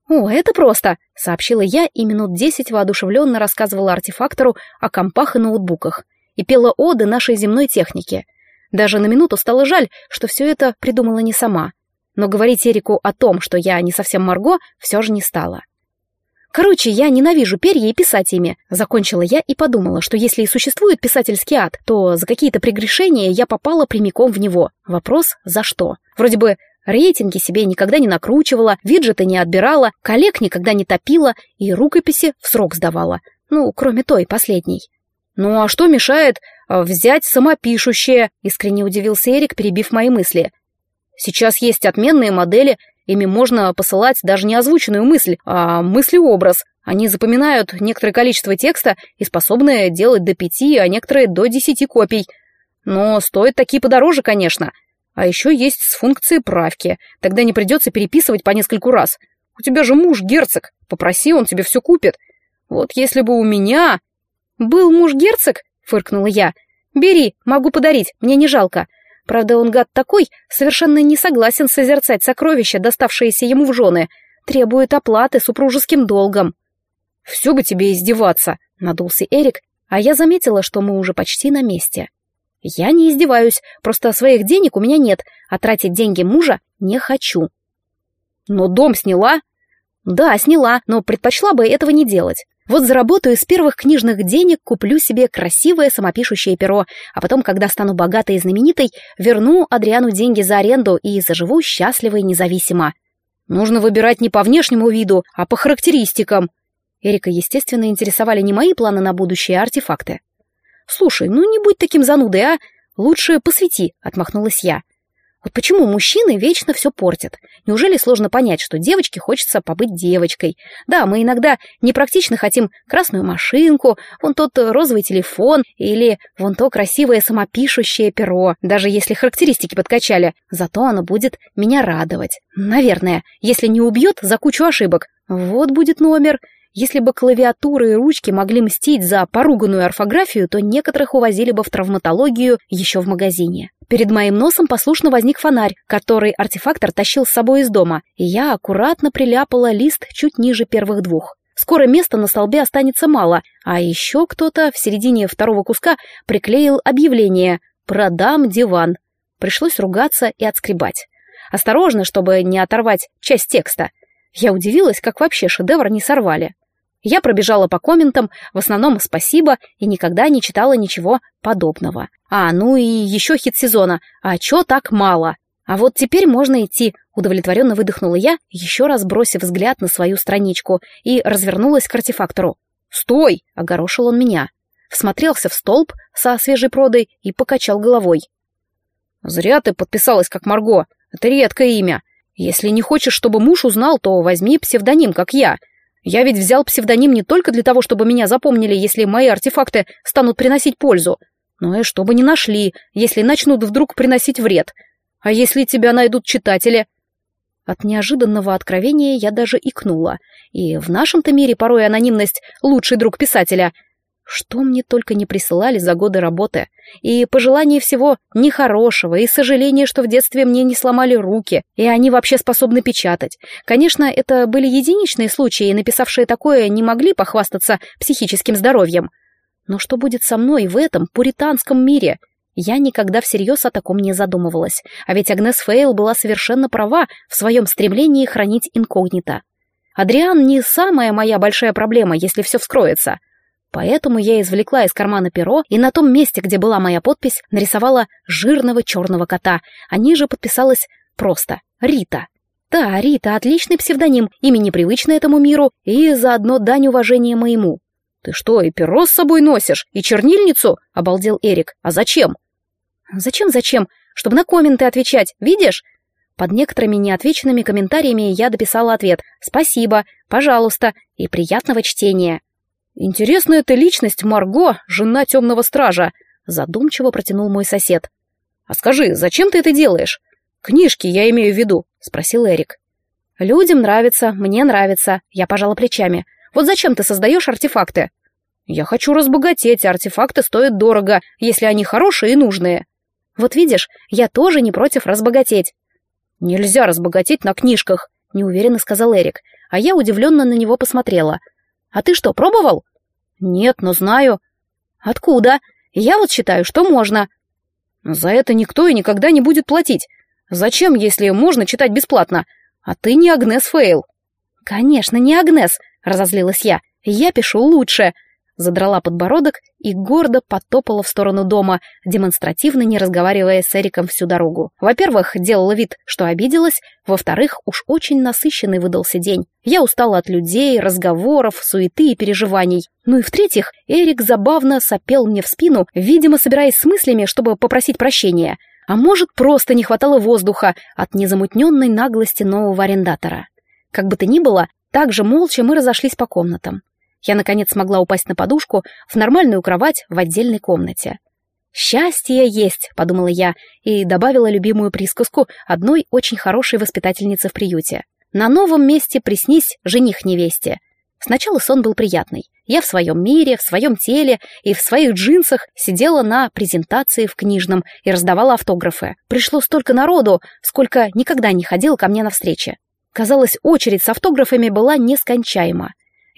«О, это просто», — сообщила я и минут десять воодушевленно рассказывала артефактору о компах и ноутбуках и пела оды нашей земной технике. Даже на минуту стало жаль, что все это придумала не сама но говорить Эрику о том, что я не совсем Марго, все же не стала. Короче, я ненавижу перья и писать ими. Закончила я и подумала, что если и существует писательский ад, то за какие-то прегрешения я попала прямиком в него. Вопрос — за что? Вроде бы рейтинги себе никогда не накручивала, виджеты не отбирала, коллег никогда не топила и рукописи в срок сдавала. Ну, кроме той, последней. «Ну а что мешает э, взять самопишущее?» — искренне удивился Эрик, перебив мои мысли. Сейчас есть отменные модели, ими можно посылать даже не озвученную мысль, а мыслеобраз. Они запоминают некоторое количество текста и способны делать до пяти, а некоторые до десяти копий. Но стоят такие подороже, конечно. А еще есть с функцией правки. Тогда не придется переписывать по нескольку раз. У тебя же муж герцог. Попроси, он тебе все купит. Вот если бы у меня... Был муж герцог? Фыркнула я. Бери, могу подарить, мне не жалко. Правда, он гад такой, совершенно не согласен созерцать сокровища, доставшиеся ему в жены, требует оплаты супружеским долгом. «Все бы тебе издеваться», — надулся Эрик, а я заметила, что мы уже почти на месте. «Я не издеваюсь, просто своих денег у меня нет, а тратить деньги мужа не хочу». «Но дом сняла?» «Да, сняла, но предпочла бы этого не делать. Вот заработаю из первых книжных денег, куплю себе красивое самопишущее перо, а потом, когда стану богатой и знаменитой, верну Адриану деньги за аренду и заживу счастливо и независимо. Нужно выбирать не по внешнему виду, а по характеристикам. Эрика, естественно, интересовали не мои планы на будущее, а артефакты. «Слушай, ну не будь таким занудой, а? Лучше посвети», — отмахнулась я. Вот почему мужчины вечно все портят? Неужели сложно понять, что девочке хочется побыть девочкой? Да, мы иногда непрактично хотим красную машинку, вон тот розовый телефон или вон то красивое самопишущее перо, даже если характеристики подкачали. Зато оно будет меня радовать. Наверное, если не убьет за кучу ошибок. Вот будет номер. Если бы клавиатуры и ручки могли мстить за поруганную орфографию, то некоторых увозили бы в травматологию еще в магазине. Перед моим носом послушно возник фонарь, который артефактор тащил с собой из дома, и я аккуратно приляпала лист чуть ниже первых двух. Скоро места на столбе останется мало, а еще кто-то в середине второго куска приклеил объявление «Продам диван». Пришлось ругаться и отскребать. Осторожно, чтобы не оторвать часть текста. Я удивилась, как вообще шедевр не сорвали. Я пробежала по комментам, в основном спасибо, и никогда не читала ничего подобного. А, ну и еще хит сезона. А чё так мало? А вот теперь можно идти, удовлетворенно выдохнула я, еще раз бросив взгляд на свою страничку, и развернулась к артефактору. «Стой!» — огорошил он меня. Всмотрелся в столб со свежей продой и покачал головой. «Зря ты подписалась как Марго. Это редкое имя. Если не хочешь, чтобы муж узнал, то возьми псевдоним, как я. Я ведь взял псевдоним не только для того, чтобы меня запомнили, если мои артефакты станут приносить пользу, но и чтобы не нашли, если начнут вдруг приносить вред. А если тебя найдут читатели? От неожиданного откровения я даже икнула. И в нашем-то мире порой анонимность — лучший друг писателя — что мне только не присылали за годы работы. И пожелание всего нехорошего, и сожаление, что в детстве мне не сломали руки, и они вообще способны печатать. Конечно, это были единичные случаи, и написавшие такое не могли похвастаться психическим здоровьем. Но что будет со мной в этом пуританском мире? Я никогда всерьез о таком не задумывалась, а ведь Агнес Фейл была совершенно права в своем стремлении хранить инкогнито. Адриан не самая моя большая проблема, если все вскроется. Поэтому я извлекла из кармана перо и на том месте, где была моя подпись, нарисовала жирного черного кота, а ниже подписалась просто «Рита». Да, Рита — отличный псевдоним, имя непривычно этому миру и заодно дань уважения моему. «Ты что, и перо с собой носишь? И чернильницу?» — обалдел Эрик. «А зачем?» «Зачем-зачем? Чтобы на комменты отвечать, видишь?» Под некоторыми неотвеченными комментариями я дописала ответ «Спасибо», «Пожалуйста» и «Приятного чтения». «Интересная ты личность, Марго, жена темного стража», — задумчиво протянул мой сосед. «А скажи, зачем ты это делаешь?» «Книжки, я имею в виду», — спросил Эрик. «Людям нравится, мне нравится», — я пожала плечами. «Вот зачем ты создаешь артефакты?» «Я хочу разбогатеть, артефакты стоят дорого, если они хорошие и нужные». «Вот видишь, я тоже не против разбогатеть». «Нельзя разбогатеть на книжках», — неуверенно сказал Эрик, а я удивленно на него посмотрела. «А ты что, пробовал?» «Нет, но знаю». «Откуда? Я вот считаю, что можно». «За это никто и никогда не будет платить. Зачем, если можно читать бесплатно? А ты не Агнес Фейл». «Конечно, не Агнес», — разозлилась я. «Я пишу лучше» задрала подбородок и гордо потопала в сторону дома, демонстративно не разговаривая с Эриком всю дорогу. Во-первых, делала вид, что обиделась, во-вторых, уж очень насыщенный выдался день. Я устала от людей, разговоров, суеты и переживаний. Ну и в-третьих, Эрик забавно сопел мне в спину, видимо, собираясь с мыслями, чтобы попросить прощения. А может, просто не хватало воздуха от незамутненной наглости нового арендатора. Как бы то ни было, так же молча мы разошлись по комнатам. Я, наконец, смогла упасть на подушку в нормальную кровать в отдельной комнате. «Счастье есть», — подумала я и добавила любимую присказку одной очень хорошей воспитательницы в приюте. «На новом месте приснись жених невесте». Сначала сон был приятный. Я в своем мире, в своем теле и в своих джинсах сидела на презентации в книжном и раздавала автографы. Пришло столько народу, сколько никогда не ходил ко мне на встречи. Казалось, очередь с автографами была нескончаема.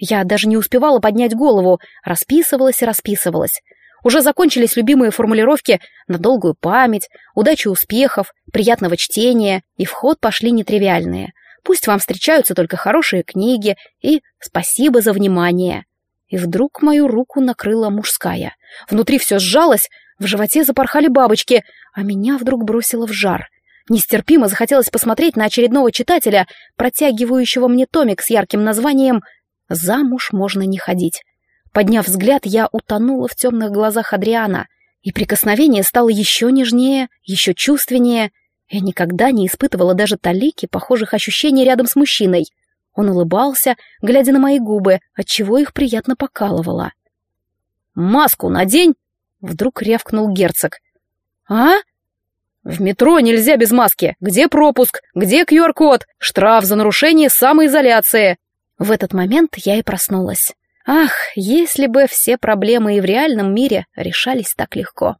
Я даже не успевала поднять голову, расписывалась и расписывалась. Уже закончились любимые формулировки на долгую память, удачи успехов, приятного чтения, и в ход пошли нетривиальные. Пусть вам встречаются только хорошие книги, и спасибо за внимание. И вдруг мою руку накрыла мужская. Внутри все сжалось, в животе запорхали бабочки, а меня вдруг бросило в жар. Нестерпимо захотелось посмотреть на очередного читателя, протягивающего мне томик с ярким названием Замуж можно не ходить. Подняв взгляд, я утонула в темных глазах Адриана, и прикосновение стало еще нежнее, еще чувственнее. Я никогда не испытывала даже талики похожих ощущений рядом с мужчиной. Он улыбался, глядя на мои губы, отчего их приятно покалывало. «Маску надень!» — вдруг рявкнул герцог. «А?» «В метро нельзя без маски! Где пропуск? Где QR-код? Штраф за нарушение самоизоляции!» В этот момент я и проснулась. Ах, если бы все проблемы и в реальном мире решались так легко.